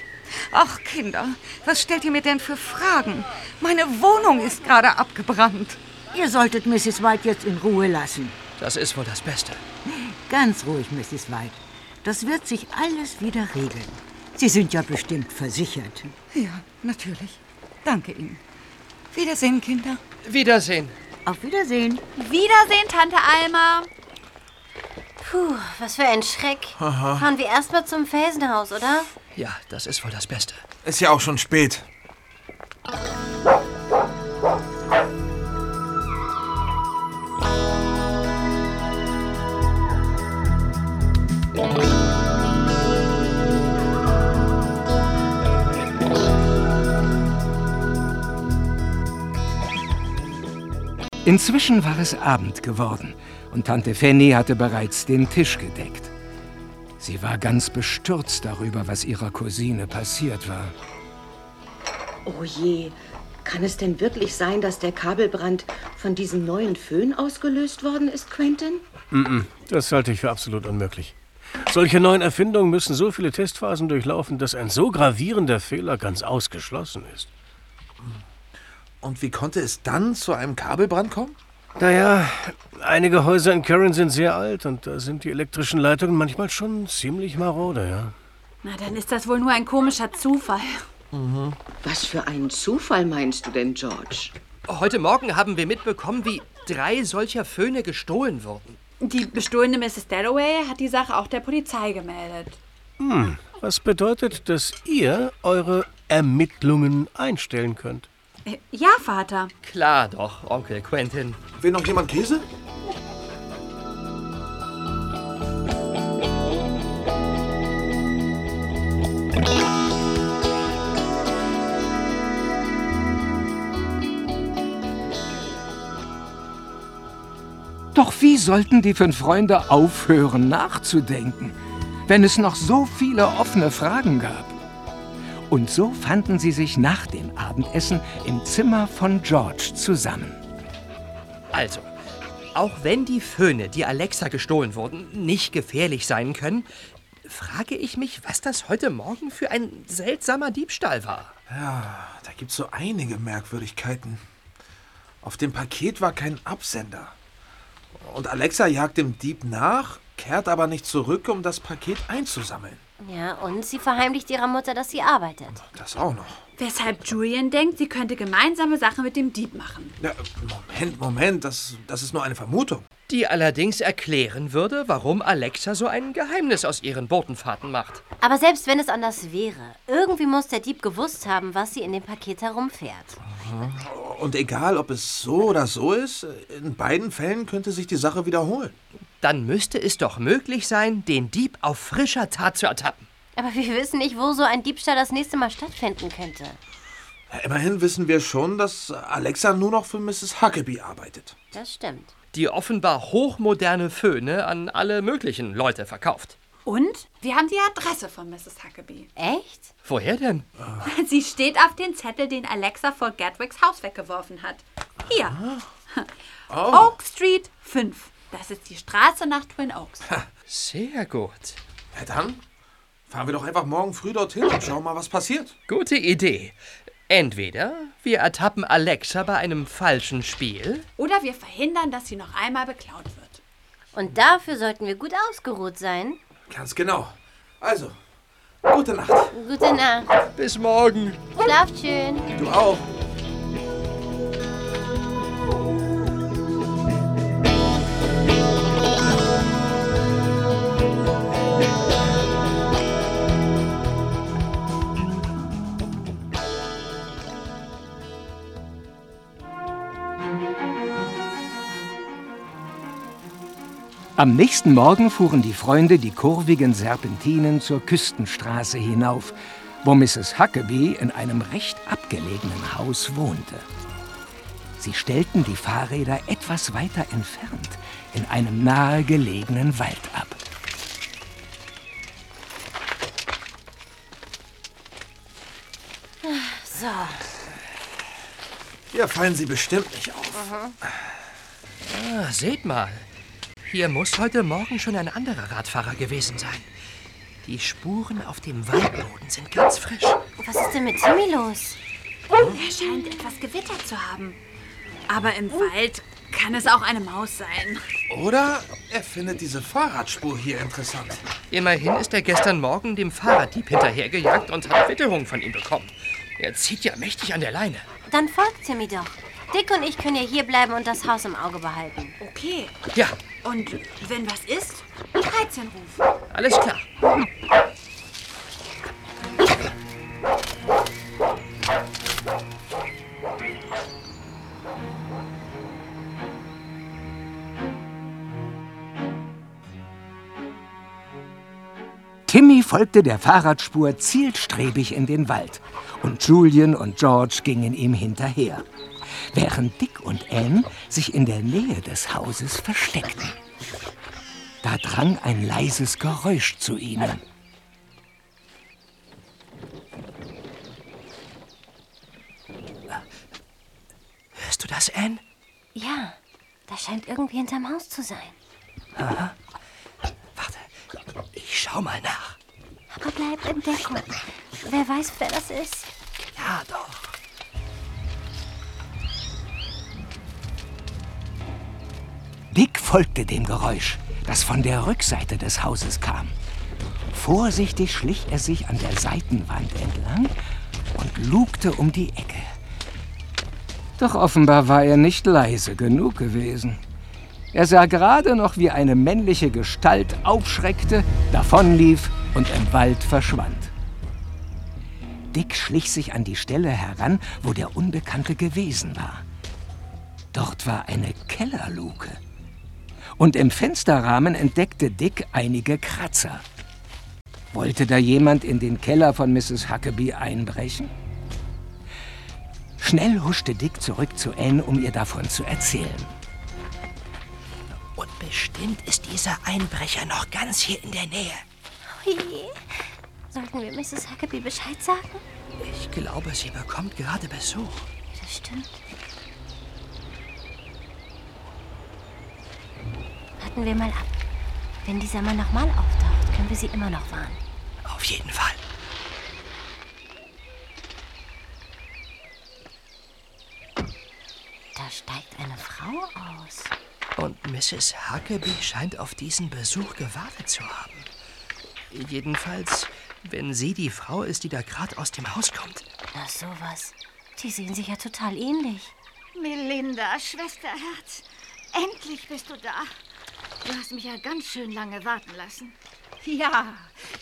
Ach, Kinder, was stellt ihr mir denn für Fragen? Meine Wohnung ist gerade abgebrannt. Ihr solltet Mrs. White jetzt in Ruhe lassen. Das ist wohl das Beste. Ganz ruhig, Mrs. White. Das wird sich alles wieder regeln. Sie sind ja bestimmt versichert. Ja, natürlich. Danke Ihnen. Wiedersehen, Kinder. Wiedersehen. Auf Wiedersehen. Wiedersehen, Tante Alma. Puh, was für ein Schreck. Aha. Fahren wir erstmal zum Felsenhaus, oder? Ja, das ist wohl das Beste. Ist ja auch schon spät. Inzwischen war es Abend geworden und Tante Fanny hatte bereits den Tisch gedeckt. Sie war ganz bestürzt darüber, was ihrer Cousine passiert war. Oh je, kann es denn wirklich sein, dass der Kabelbrand von diesem neuen Föhn ausgelöst worden ist, Quentin? Mm -mm, das halte ich für absolut unmöglich. Solche neuen Erfindungen müssen so viele Testphasen durchlaufen, dass ein so gravierender Fehler ganz ausgeschlossen ist. Und wie konnte es dann zu einem Kabelbrand kommen? Naja, einige Häuser in Karen sind sehr alt und da sind die elektrischen Leitungen manchmal schon ziemlich marode, ja. Na, dann ist das wohl nur ein komischer Zufall. Was für einen Zufall meinst du denn, George? Heute Morgen haben wir mitbekommen, wie drei solcher Föhne gestohlen wurden. Die bestohlene Mrs. Dalloway hat die Sache auch der Polizei gemeldet. Hm, was bedeutet, dass ihr eure Ermittlungen einstellen könnt? Äh, Ja, Vater. Klar doch, Onkel Quentin. Will noch jemand Käse? Doch wie sollten die fünf Freunde aufhören nachzudenken? wenn es noch so viele offene Fragen gab? Und so fanden sie sich nach dem Abendessen im Zimmer von George zusammen. Also, auch wenn die Föhne, die Alexa gestohlen wurden, nicht gefährlich sein können, frage ich mich, was das heute Morgen für ein seltsamer Diebstahl war. Ja, da gibt's so einige Merkwürdigkeiten. Auf dem Paket war kein Absender. Und Alexa jagt dem Dieb nach, kehrt aber nicht zurück, um das Paket einzusammeln. Ja, und sie verheimlicht ihrer Mutter, dass sie arbeitet. Das auch noch. Weshalb Julian denkt, sie könnte gemeinsame Sache mit dem Dieb machen. Ja, Moment, Moment, das, das ist nur eine Vermutung. Die allerdings erklären würde, warum Alexa so ein Geheimnis aus ihren Botenfahrten macht. Aber selbst wenn es anders wäre, irgendwie muss der Dieb gewusst haben, was sie in dem Paket herumfährt. Und egal, ob es so oder so ist, in beiden Fällen könnte sich die Sache wiederholen. Dann müsste es doch möglich sein, den Dieb auf frischer Tat zu ertappen. Aber wir wissen nicht, wo so ein Diebstahl das nächste Mal stattfinden könnte. Immerhin wissen wir schon, dass Alexa nur noch für Mrs. Huckabee arbeitet. Das stimmt. Die offenbar hochmoderne Föhne an alle möglichen Leute verkauft. Und wir haben die Adresse von Mrs. Huckabee. Echt? Woher denn? Sie steht auf dem Zettel, den Alexa vor Gatwicks Haus weggeworfen hat. Hier. Oh. Oak Street 5. Das ist die Straße nach Twin Oaks. Sehr gut. Ja, dann fahren wir doch einfach morgen früh dorthin und schauen mal, was passiert. Gute Idee. Entweder wir ertappen Alexa bei einem falschen Spiel. Oder wir verhindern, dass sie noch einmal beklaut wird. Und dafür sollten wir gut ausgeruht sein. Ganz genau. Also, gute Nacht. Gute Nacht. Bis morgen. Schlaft schön. Du auch. Am nächsten Morgen fuhren die Freunde die kurvigen Serpentinen zur Küstenstraße hinauf, wo Mrs. Huckabee in einem recht abgelegenen Haus wohnte. Sie stellten die Fahrräder etwas weiter entfernt in einem nahegelegenen Wald ab. So. Hier fallen sie bestimmt nicht auf. Ah, seht mal. Hier muss heute Morgen schon ein anderer Radfahrer gewesen sein. Die Spuren auf dem Waldboden sind ganz frisch. Was ist denn mit Timmy los? Er scheint etwas gewittert zu haben. Aber im Wald kann es auch eine Maus sein. Oder er findet diese Fahrradspur hier interessant. Immerhin ist er gestern Morgen dem Fahrraddieb hinterhergejagt und hat Witterung von ihm bekommen. Er zieht ja mächtig an der Leine. Dann folgt Timmy doch. Dick und ich können ja hier bleiben und das Haus im Auge behalten. Okay. Ja, Und wenn was ist, 13 rufen. alles klar. Timmy folgte der Fahrradspur zielstrebig in den Wald und Julian und George gingen ihm hinterher, während Dick und Anne sich in der Nähe des Hauses versteckten. Da drang ein leises Geräusch zu ihnen. Hörst du das, Anne? Ja, da scheint irgendwie hinterm Haus zu sein. Aha. Warte, ich schau mal nach. Aber bleib in Deckung. Wer weiß, wer das ist. Ja, doch. Dick folgte dem Geräusch, das von der Rückseite des Hauses kam. Vorsichtig schlich er sich an der Seitenwand entlang und lugte um die Ecke. Doch offenbar war er nicht leise genug gewesen. Er sah gerade noch, wie eine männliche Gestalt aufschreckte, davonlief und im Wald verschwand. Dick schlich sich an die Stelle heran, wo der Unbekannte gewesen war. Dort war eine Kellerluke. Und im Fensterrahmen entdeckte Dick einige Kratzer. Wollte da jemand in den Keller von Mrs. Huckabee einbrechen? Schnell huschte Dick zurück zu Anne, um ihr davon zu erzählen. Und bestimmt ist dieser Einbrecher noch ganz hier in der Nähe. Oje. Sollten wir Mrs. Huckabee Bescheid sagen? Ich glaube, sie bekommt gerade Besuch. Das stimmt. Warten wir mal ab. Wenn dieser Mann nochmal auftaucht, können wir sie immer noch warnen. Auf jeden Fall. Da steigt eine Frau aus. Und Mrs. Huckabee scheint auf diesen Besuch gewartet zu haben. Jedenfalls, wenn sie die Frau ist, die da gerade aus dem Haus kommt. Na sowas. Die sehen sich ja total ähnlich. Melinda, Schwesterherz, endlich bist du da. Du hast mich ja ganz schön lange warten lassen. Ja,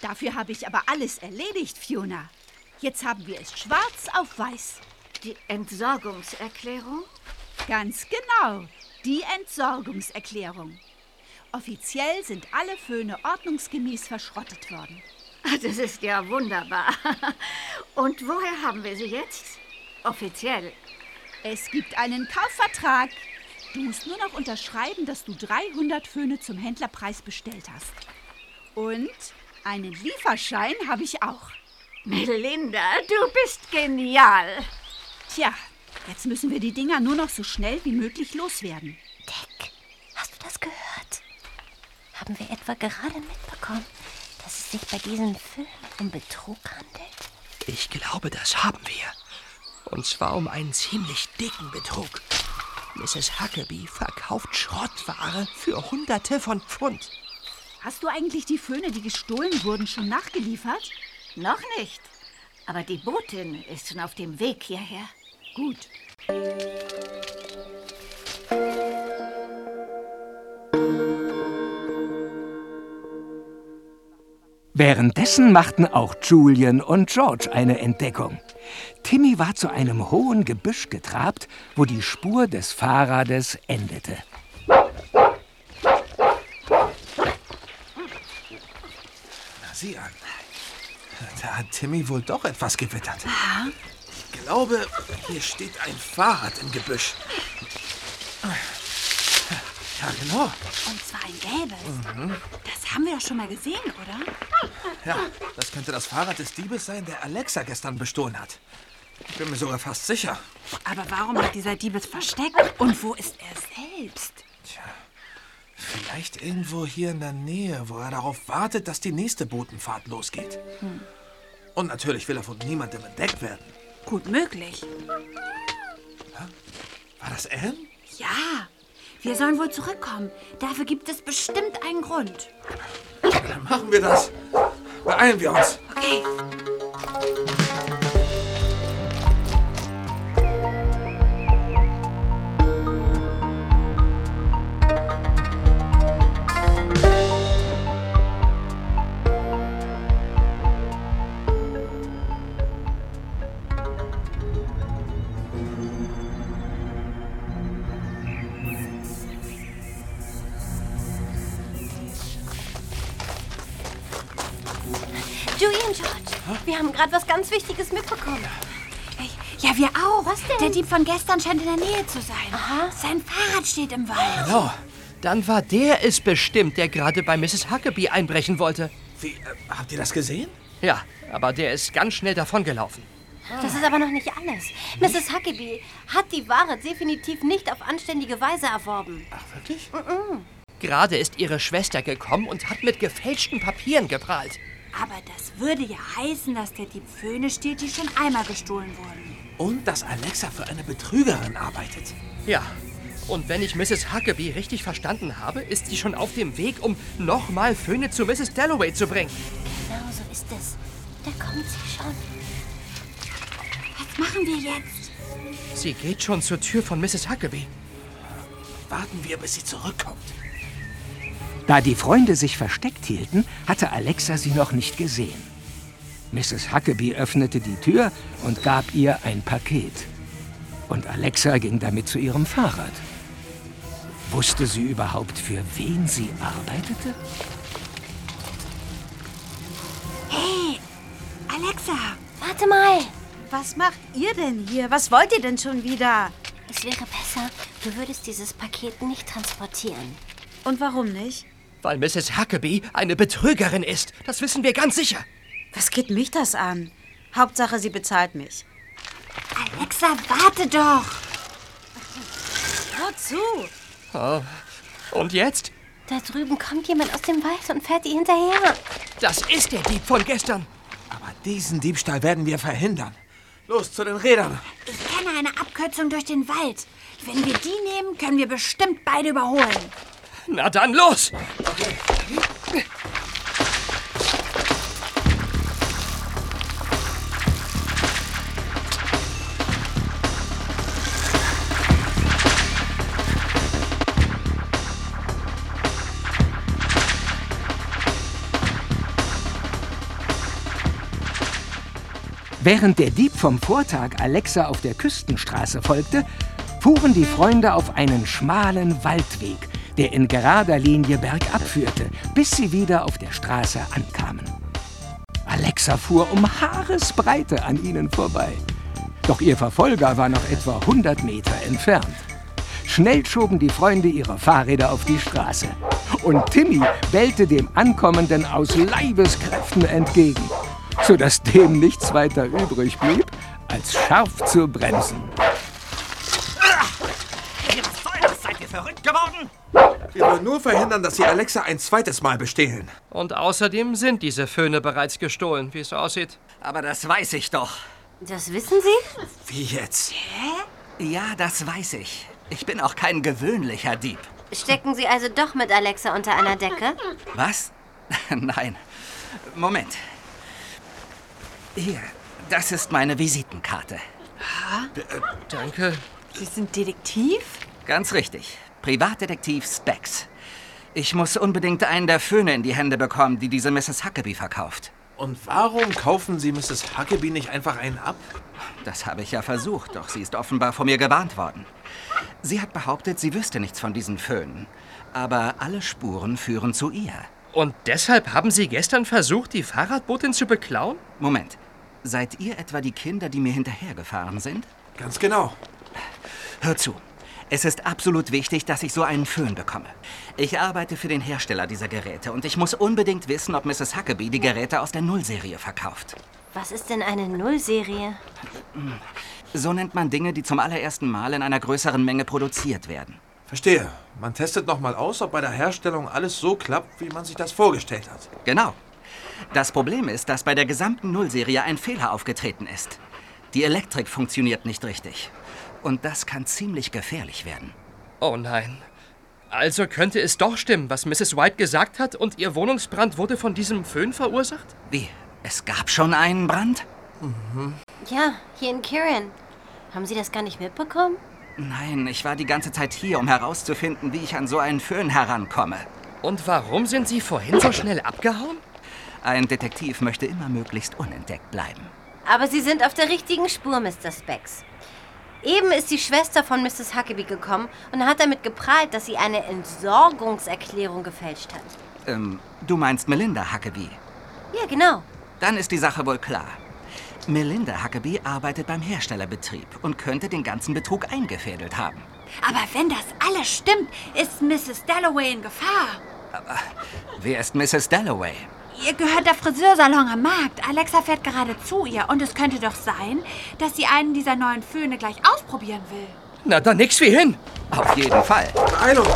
dafür habe ich aber alles erledigt, Fiona. Jetzt haben wir es schwarz auf weiß. Die Entsorgungserklärung? Ganz genau, die Entsorgungserklärung. Offiziell sind alle Föhne ordnungsgemäß verschrottet worden. Das ist ja wunderbar. Und woher haben wir sie jetzt? Offiziell. Es gibt einen Kaufvertrag. Du musst nur noch unterschreiben, dass du 300 Föhne zum Händlerpreis bestellt hast. Und einen Lieferschein habe ich auch. Melinda, du bist genial. Tja, jetzt müssen wir die Dinger nur noch so schnell wie möglich loswerden. Hast du das gehört? Haben wir etwa gerade mitbekommen, dass es sich bei diesen Filmen um Betrug handelt? Ich glaube, das haben wir. Und zwar um einen ziemlich dicken Betrug. Mrs. Huckabee verkauft Schrottware für Hunderte von Pfund. Hast du eigentlich die Föhne, die gestohlen wurden, schon nachgeliefert? Noch nicht. Aber die Botin ist schon auf dem Weg hierher. Gut. Währenddessen machten auch Julian und George eine Entdeckung. Timmy war zu einem hohen Gebüsch getrabt, wo die Spur des Fahrrades endete. Na, sieh an. Da hat Timmy wohl doch etwas gewittert. Ich glaube, hier steht ein Fahrrad im Gebüsch. Ja, genau. Und zwar ein gelbes. Mhm. Haben wir doch schon mal gesehen, oder? Ja, das könnte das Fahrrad des Diebes sein, der Alexa gestern bestohlen hat. Ich bin mir sogar fast sicher. Aber warum hat dieser Dieb es versteckt? Und wo ist er selbst? Vielleicht irgendwo hier in der Nähe, wo er darauf wartet, dass die nächste Botenfahrt losgeht. Hm. Und natürlich will er von niemandem entdeckt werden. Gut möglich. War das Anne? Ja, wir sollen wohl zurückkommen. Dafür gibt es bestimmt einen Grund. Dann machen wir das. Beeilen wir uns. Okay. Wir haben gerade was ganz Wichtiges mitbekommen. Ja, wir auch. Was denn? Der Dieb von gestern scheint in der Nähe zu sein. Aha. Sein Fahrrad steht im Wald. Genau. Dann war der es bestimmt, der gerade bei Mrs. Huckabee einbrechen wollte. Wie, äh, habt ihr das gesehen? Ja, aber der ist ganz schnell davongelaufen. Das ist aber noch nicht alles. Mrs. Huckabee hat die Ware definitiv nicht auf anständige Weise erworben. Ach, wirklich? Gerade ist ihre Schwester gekommen und hat mit gefälschten Papieren geprahlt. Aber das würde ja heißen, dass der Dieb Föhne stiehlt, die schon einmal gestohlen wurden. Und dass Alexa für eine Betrügerin arbeitet. Ja. Und wenn ich Mrs. Huckabee richtig verstanden habe, ist sie schon auf dem Weg, um nochmal Föhne zu Mrs. Dalloway zu bringen. Genau so ist es. Da kommt sie schon. Was machen wir jetzt? Sie geht schon zur Tür von Mrs. Huckabee. Warten wir, bis sie zurückkommt. Da die Freunde sich versteckt hielten, hatte Alexa sie noch nicht gesehen. Mrs. Huckabee öffnete die Tür und gab ihr ein Paket. Und Alexa ging damit zu ihrem Fahrrad. Wusste sie überhaupt, für wen sie arbeitete? Hey, Alexa. Warte mal. Was macht ihr denn hier? Was wollt ihr denn schon wieder? Es wäre besser, du würdest dieses Paket nicht transportieren. Und warum nicht? Weil Mrs. Huckabee eine Betrügerin ist. Das wissen wir ganz sicher. Was geht mich das an? Hauptsache, sie bezahlt mich. Alexa, warte doch. Hör zu. Oh. Und jetzt? Da drüben kommt jemand aus dem Wald und fährt ihr hinterher. Das ist der Dieb von gestern. Aber diesen Diebstahl werden wir verhindern. Los, zu den Rädern. Ich kenne eine Abkürzung durch den Wald. Wenn wir die nehmen, können wir bestimmt beide überholen. Na dann los! Während der Dieb vom Vortag Alexa auf der Küstenstraße folgte, fuhren die Freunde auf einen schmalen Waldweg, der in gerader Linie bergab führte, bis sie wieder auf der Straße ankamen. Alexa fuhr um Haaresbreite an ihnen vorbei. Doch ihr Verfolger war noch etwa 100 Meter entfernt. Schnell schoben die Freunde ihre Fahrräder auf die Straße. Und Timmy bellte dem Ankommenden aus Leibeskräften entgegen, sodass dem nichts weiter übrig blieb, als scharf zu bremsen. Was soll das? Seid ihr verrückt geworden? Wir wollen nur verhindern, dass sie Alexa ein zweites Mal bestehlen. Und außerdem sind diese Föhne bereits gestohlen, wie es so aussieht. Aber das weiß ich doch. Das wissen Sie? Wie jetzt? Hä? Ja, das weiß ich. Ich bin auch kein gewöhnlicher Dieb. Stecken Sie also doch mit Alexa unter einer Decke? Was? Nein. Moment. Hier, das ist meine Visitenkarte. Danke. Sie sind Detektiv? Ganz richtig. Privatdetektiv Specs. Ich muss unbedingt einen der Föhne in die Hände bekommen, die diese Mrs. Huckabee verkauft. Und warum kaufen Sie Mrs. Huckabee nicht einfach einen ab? Das habe ich ja versucht, doch sie ist offenbar vor mir gewarnt worden. Sie hat behauptet, sie wüsste nichts von diesen Föhnen. Aber alle Spuren führen zu ihr. Und deshalb haben Sie gestern versucht, die Fahrradbotin zu beklauen? Moment. Seid ihr etwa die Kinder, die mir hinterhergefahren sind? Ganz genau. Hör zu. Es ist absolut wichtig, dass ich so einen Föhn bekomme. Ich arbeite für den Hersteller dieser Geräte und ich muss unbedingt wissen, ob Mrs. Huckabee die Geräte aus der Nullserie verkauft. Was ist denn eine Nullserie? So nennt man Dinge, die zum allerersten Mal in einer größeren Menge produziert werden. Verstehe. Man testet nochmal aus, ob bei der Herstellung alles so klappt, wie man sich das vorgestellt hat. Genau. Das Problem ist, dass bei der gesamten Nullserie ein Fehler aufgetreten ist. Die Elektrik funktioniert nicht richtig. Und das kann ziemlich gefährlich werden. Oh nein. Also könnte es doch stimmen, was Mrs. White gesagt hat und ihr Wohnungsbrand wurde von diesem Föhn verursacht? Wie? Es gab schon einen Brand? Ja, hier in Kirin. Haben Sie das gar nicht mitbekommen? Nein, ich war die ganze Zeit hier, um herauszufinden, wie ich an so einen Föhn herankomme. Und warum sind Sie vorhin so schnell abgehauen? Ein Detektiv möchte immer möglichst unentdeckt bleiben. Aber Sie sind auf der richtigen Spur, Mr. Specs. Eben ist die Schwester von Mrs. Huckabee gekommen und hat damit geprahlt, dass sie eine Entsorgungserklärung gefälscht hat. Ähm, du meinst Melinda Huckabee? Ja, genau. Dann ist die Sache wohl klar. Melinda Huckabee arbeitet beim Herstellerbetrieb und könnte den ganzen Betrug eingefädelt haben. Aber wenn das alles stimmt, ist Mrs. Dalloway in Gefahr. Wer ist Mrs. Dalloway? Ihr gehört der Friseursalon am Markt. Alexa fährt gerade zu ihr. Und es könnte doch sein, dass sie einen dieser neuen Föhne gleich ausprobieren will. Na dann nix wie hin. Auf jeden Fall. Beeilung!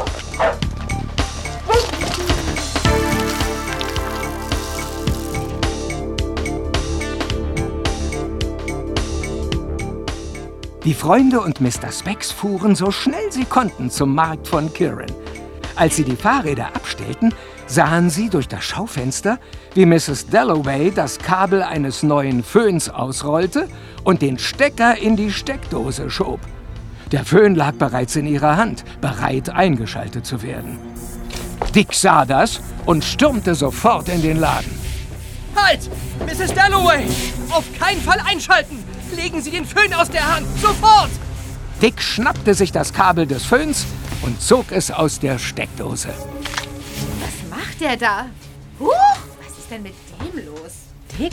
Die Freunde und Mr. Specs fuhren so schnell sie konnten zum Markt von Kirin. Als sie die Fahrräder abstellten, sahen sie durch das Schaufenster, wie Mrs. Dalloway das Kabel eines neuen Föhns ausrollte und den Stecker in die Steckdose schob. Der Föhn lag bereits in ihrer Hand, bereit eingeschaltet zu werden. Dick sah das und stürmte sofort in den Laden. Halt! Mrs. Dalloway! Auf keinen Fall einschalten! Legen Sie den Föhn aus der Hand! Sofort! Dick schnappte sich das Kabel des Föhns und zog es aus der Steckdose. Was macht der da? Huch, was ist denn mit dem los? Dick,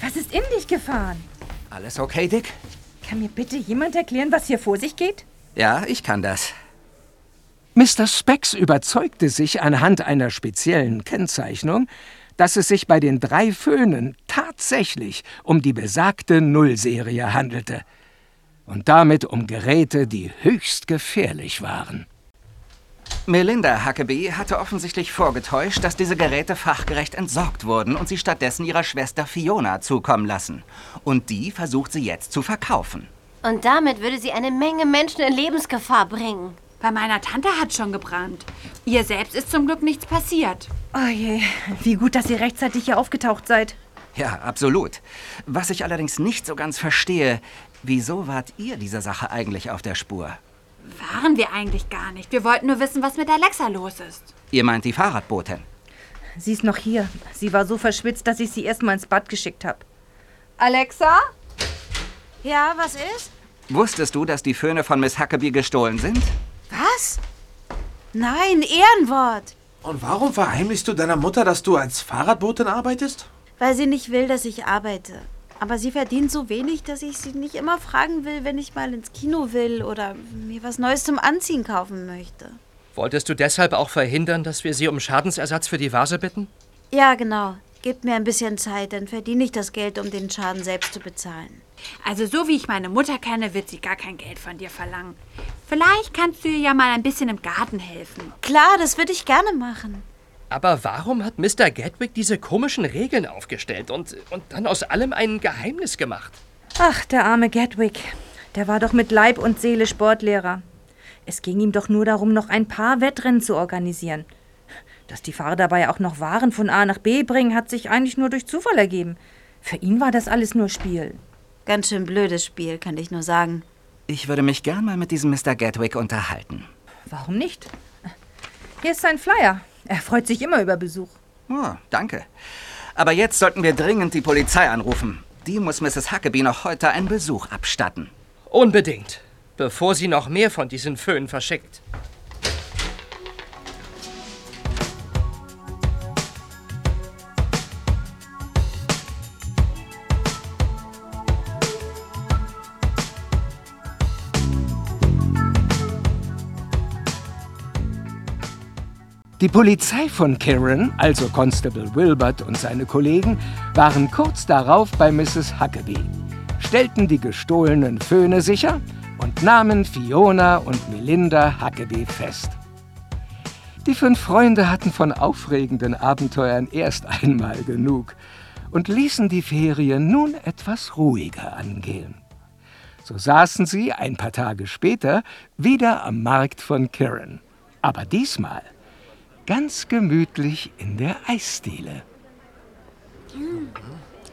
was ist in dich gefahren? Alles okay, Dick? Kann mir bitte jemand erklären, was hier vor sich geht? Ja, ich kann das. Mr. Spex überzeugte sich anhand einer speziellen Kennzeichnung, dass es sich bei den drei Föhnen tatsächlich um die besagte Nullserie handelte und damit um Geräte, die höchst gefährlich waren. Melinda Huckabee hatte offensichtlich vorgetäuscht, dass diese Geräte fachgerecht entsorgt wurden und sie stattdessen ihrer Schwester Fiona zukommen lassen. Und die versucht sie jetzt zu verkaufen. Und damit würde sie eine Menge Menschen in Lebensgefahr bringen. Bei meiner Tante hat schon gebrannt. Ihr selbst ist zum Glück nichts passiert. Oh je, wie gut, dass ihr rechtzeitig hier aufgetaucht seid. Ja, absolut. Was ich allerdings nicht so ganz verstehe, wieso wart ihr dieser Sache eigentlich auf der Spur? Waren wir eigentlich gar nicht. Wir wollten nur wissen, was mit Alexa los ist. Ihr meint die Fahrradbotin? Sie ist noch hier. Sie war so verschwitzt, dass ich sie erst mal ins Bad geschickt habe. Alexa? Ja, was ist? Wusstest du, dass die Föhne von Miss Huckabee gestohlen sind? Was? Nein, Ehrenwort. Und warum verheimlichst du deiner Mutter, dass du als Fahrradbotin arbeitest? Weil sie nicht will, dass ich arbeite. Aber sie verdient so wenig, dass ich sie nicht immer fragen will, wenn ich mal ins Kino will oder mir was Neues zum Anziehen kaufen möchte. Wolltest du deshalb auch verhindern, dass wir sie um Schadensersatz für die Vase bitten? Ja, genau. Gebt mir ein bisschen Zeit, dann verdiene ich das Geld, um den Schaden selbst zu bezahlen. Also so wie ich meine Mutter kenne, wird sie gar kein Geld von dir verlangen. Vielleicht kannst du ihr ja mal ein bisschen im Garten helfen. Klar, das würde ich gerne machen. Aber warum hat Mr. Gatwick diese komischen Regeln aufgestellt und, und dann aus allem ein Geheimnis gemacht? Ach, der arme Gatwick. Der war doch mit Leib und Seele Sportlehrer. Es ging ihm doch nur darum, noch ein paar Wettrennen zu organisieren. Dass die Fahrer dabei auch noch Waren von A nach B bringen, hat sich eigentlich nur durch Zufall ergeben. Für ihn war das alles nur Spiel. Ganz schön blödes Spiel, kann ich nur sagen. Ich würde mich gern mal mit diesem Mr. Gatwick unterhalten. Warum nicht? Hier ist sein Flyer. Er freut sich immer über Besuch. Oh, danke. Aber jetzt sollten wir dringend die Polizei anrufen. Die muss Mrs. Huckabee noch heute einen Besuch abstatten. Unbedingt. Bevor sie noch mehr von diesen Föhn verschickt. Die Polizei von Kirin, also Constable Wilbert und seine Kollegen, waren kurz darauf bei Mrs. Huckabee, stellten die gestohlenen Föhne sicher und nahmen Fiona und Melinda Huckabee fest. Die fünf Freunde hatten von aufregenden Abenteuern erst einmal genug und ließen die Ferien nun etwas ruhiger angehen. So saßen sie ein paar Tage später wieder am Markt von Kirin. Aber diesmal ganz gemütlich in der Eisdiele. Mm.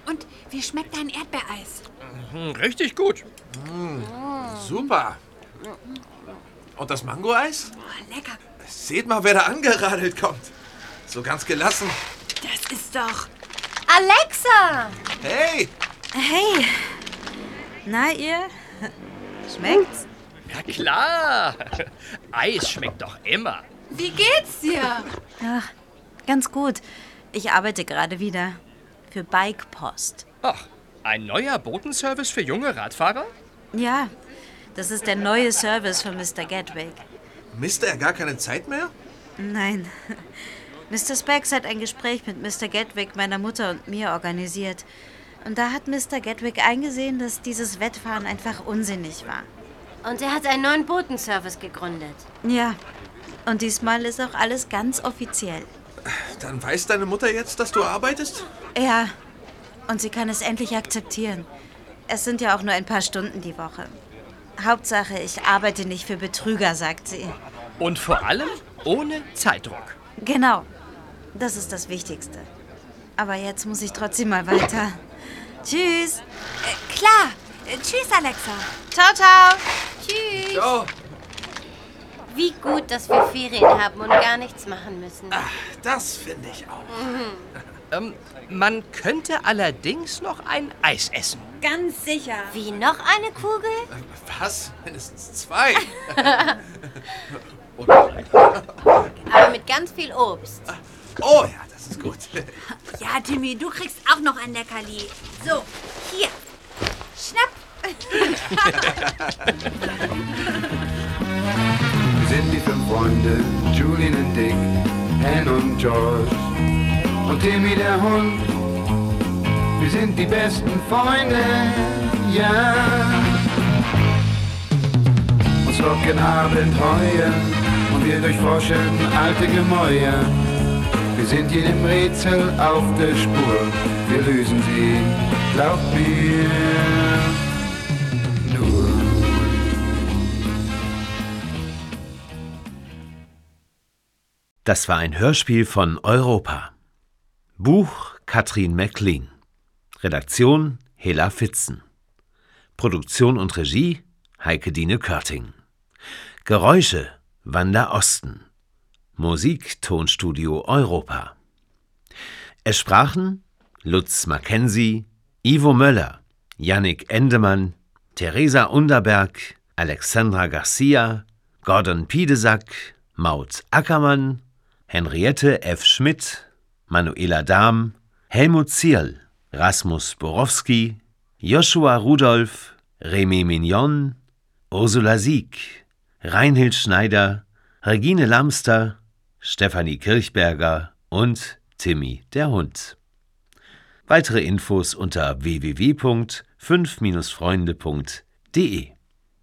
Und wie schmeckt dein Erdbeereis? Mhm, Richtig gut. Super. Und das Mangoeis? Oh, lecker. Seht mal, wer da angeradelt kommt. So ganz gelassen. Das ist doch... Alexa! Hey! Hey! Na, ihr? Schmeckt's? Ja klar. Eis schmeckt doch immer. Wie geht's dir? Ach, ganz gut. Ich arbeite gerade wieder. Für Bike Post. Ach, ein neuer Botenservice für junge Radfahrer? Ja, das ist der neue Service von Mr. Gatwick. Misst er gar keine Zeit mehr? Nein. Mr. Specs hat ein Gespräch mit Mr. Gatwick, meiner Mutter und mir organisiert. Und da hat Mr. Gatwick eingesehen, dass dieses Wettfahren einfach unsinnig war. Und er hat einen neuen Botenservice gegründet. Ja. Und diesmal ist auch alles ganz offiziell. Dann weiß deine Mutter jetzt, dass du arbeitest? Ja. Und sie kann es endlich akzeptieren. Es sind ja auch nur ein paar Stunden die Woche. Hauptsache, ich arbeite nicht für Betrüger, sagt sie. Und vor allem ohne Zeitdruck. Genau. Das ist das Wichtigste. Aber jetzt muss ich trotzdem mal weiter. Tschüss. Äh, klar. Äh, tschüss, Alexa. Ciao, ciao. Tschüss. Ciao. Wie gut, dass wir Ferien haben und gar nichts machen müssen. Das finde ich auch. Ähm, man könnte allerdings noch ein Eis essen. Ganz sicher. Wie noch eine Kugel? Was? Mindestens zwei. Aber mit ganz viel Obst. Oh ja, das ist gut. Ja, Timmy, du kriegst auch noch ein Leckerli. So, hier. Schnapp. Sind die fünf Freunde, Julian und Dick, Ann und George und Timmy der Hund. Wir sind die besten Freunde, ja. Uns locken Abenteuer und wir durchforschen alte Gemäuer. Wir sind jedem Rätsel auf der Spur, wir lösen sie, glaubt mir. Das war ein Hörspiel von Europa. Buch Katrin McLean. Redaktion Hela Fitzen. Produktion und Regie Heike Dine Körting. Geräusche Wanda Osten. Musik Tonstudio Europa. Es sprachen Lutz Mackenzie, Ivo Möller, Yannick Endemann, Theresa Underberg, Alexandra Garcia, Gordon Piedesack, Maud Ackermann, Henriette F. Schmidt, Manuela Dahm, Helmut Zierl, Rasmus Borowski, Joshua Rudolph, Remy Mignon, Ursula Sieg, Reinhild Schneider, Regine Lamster, Stefanie Kirchberger und Timmy der Hund. Weitere Infos unter www.5-freunde.de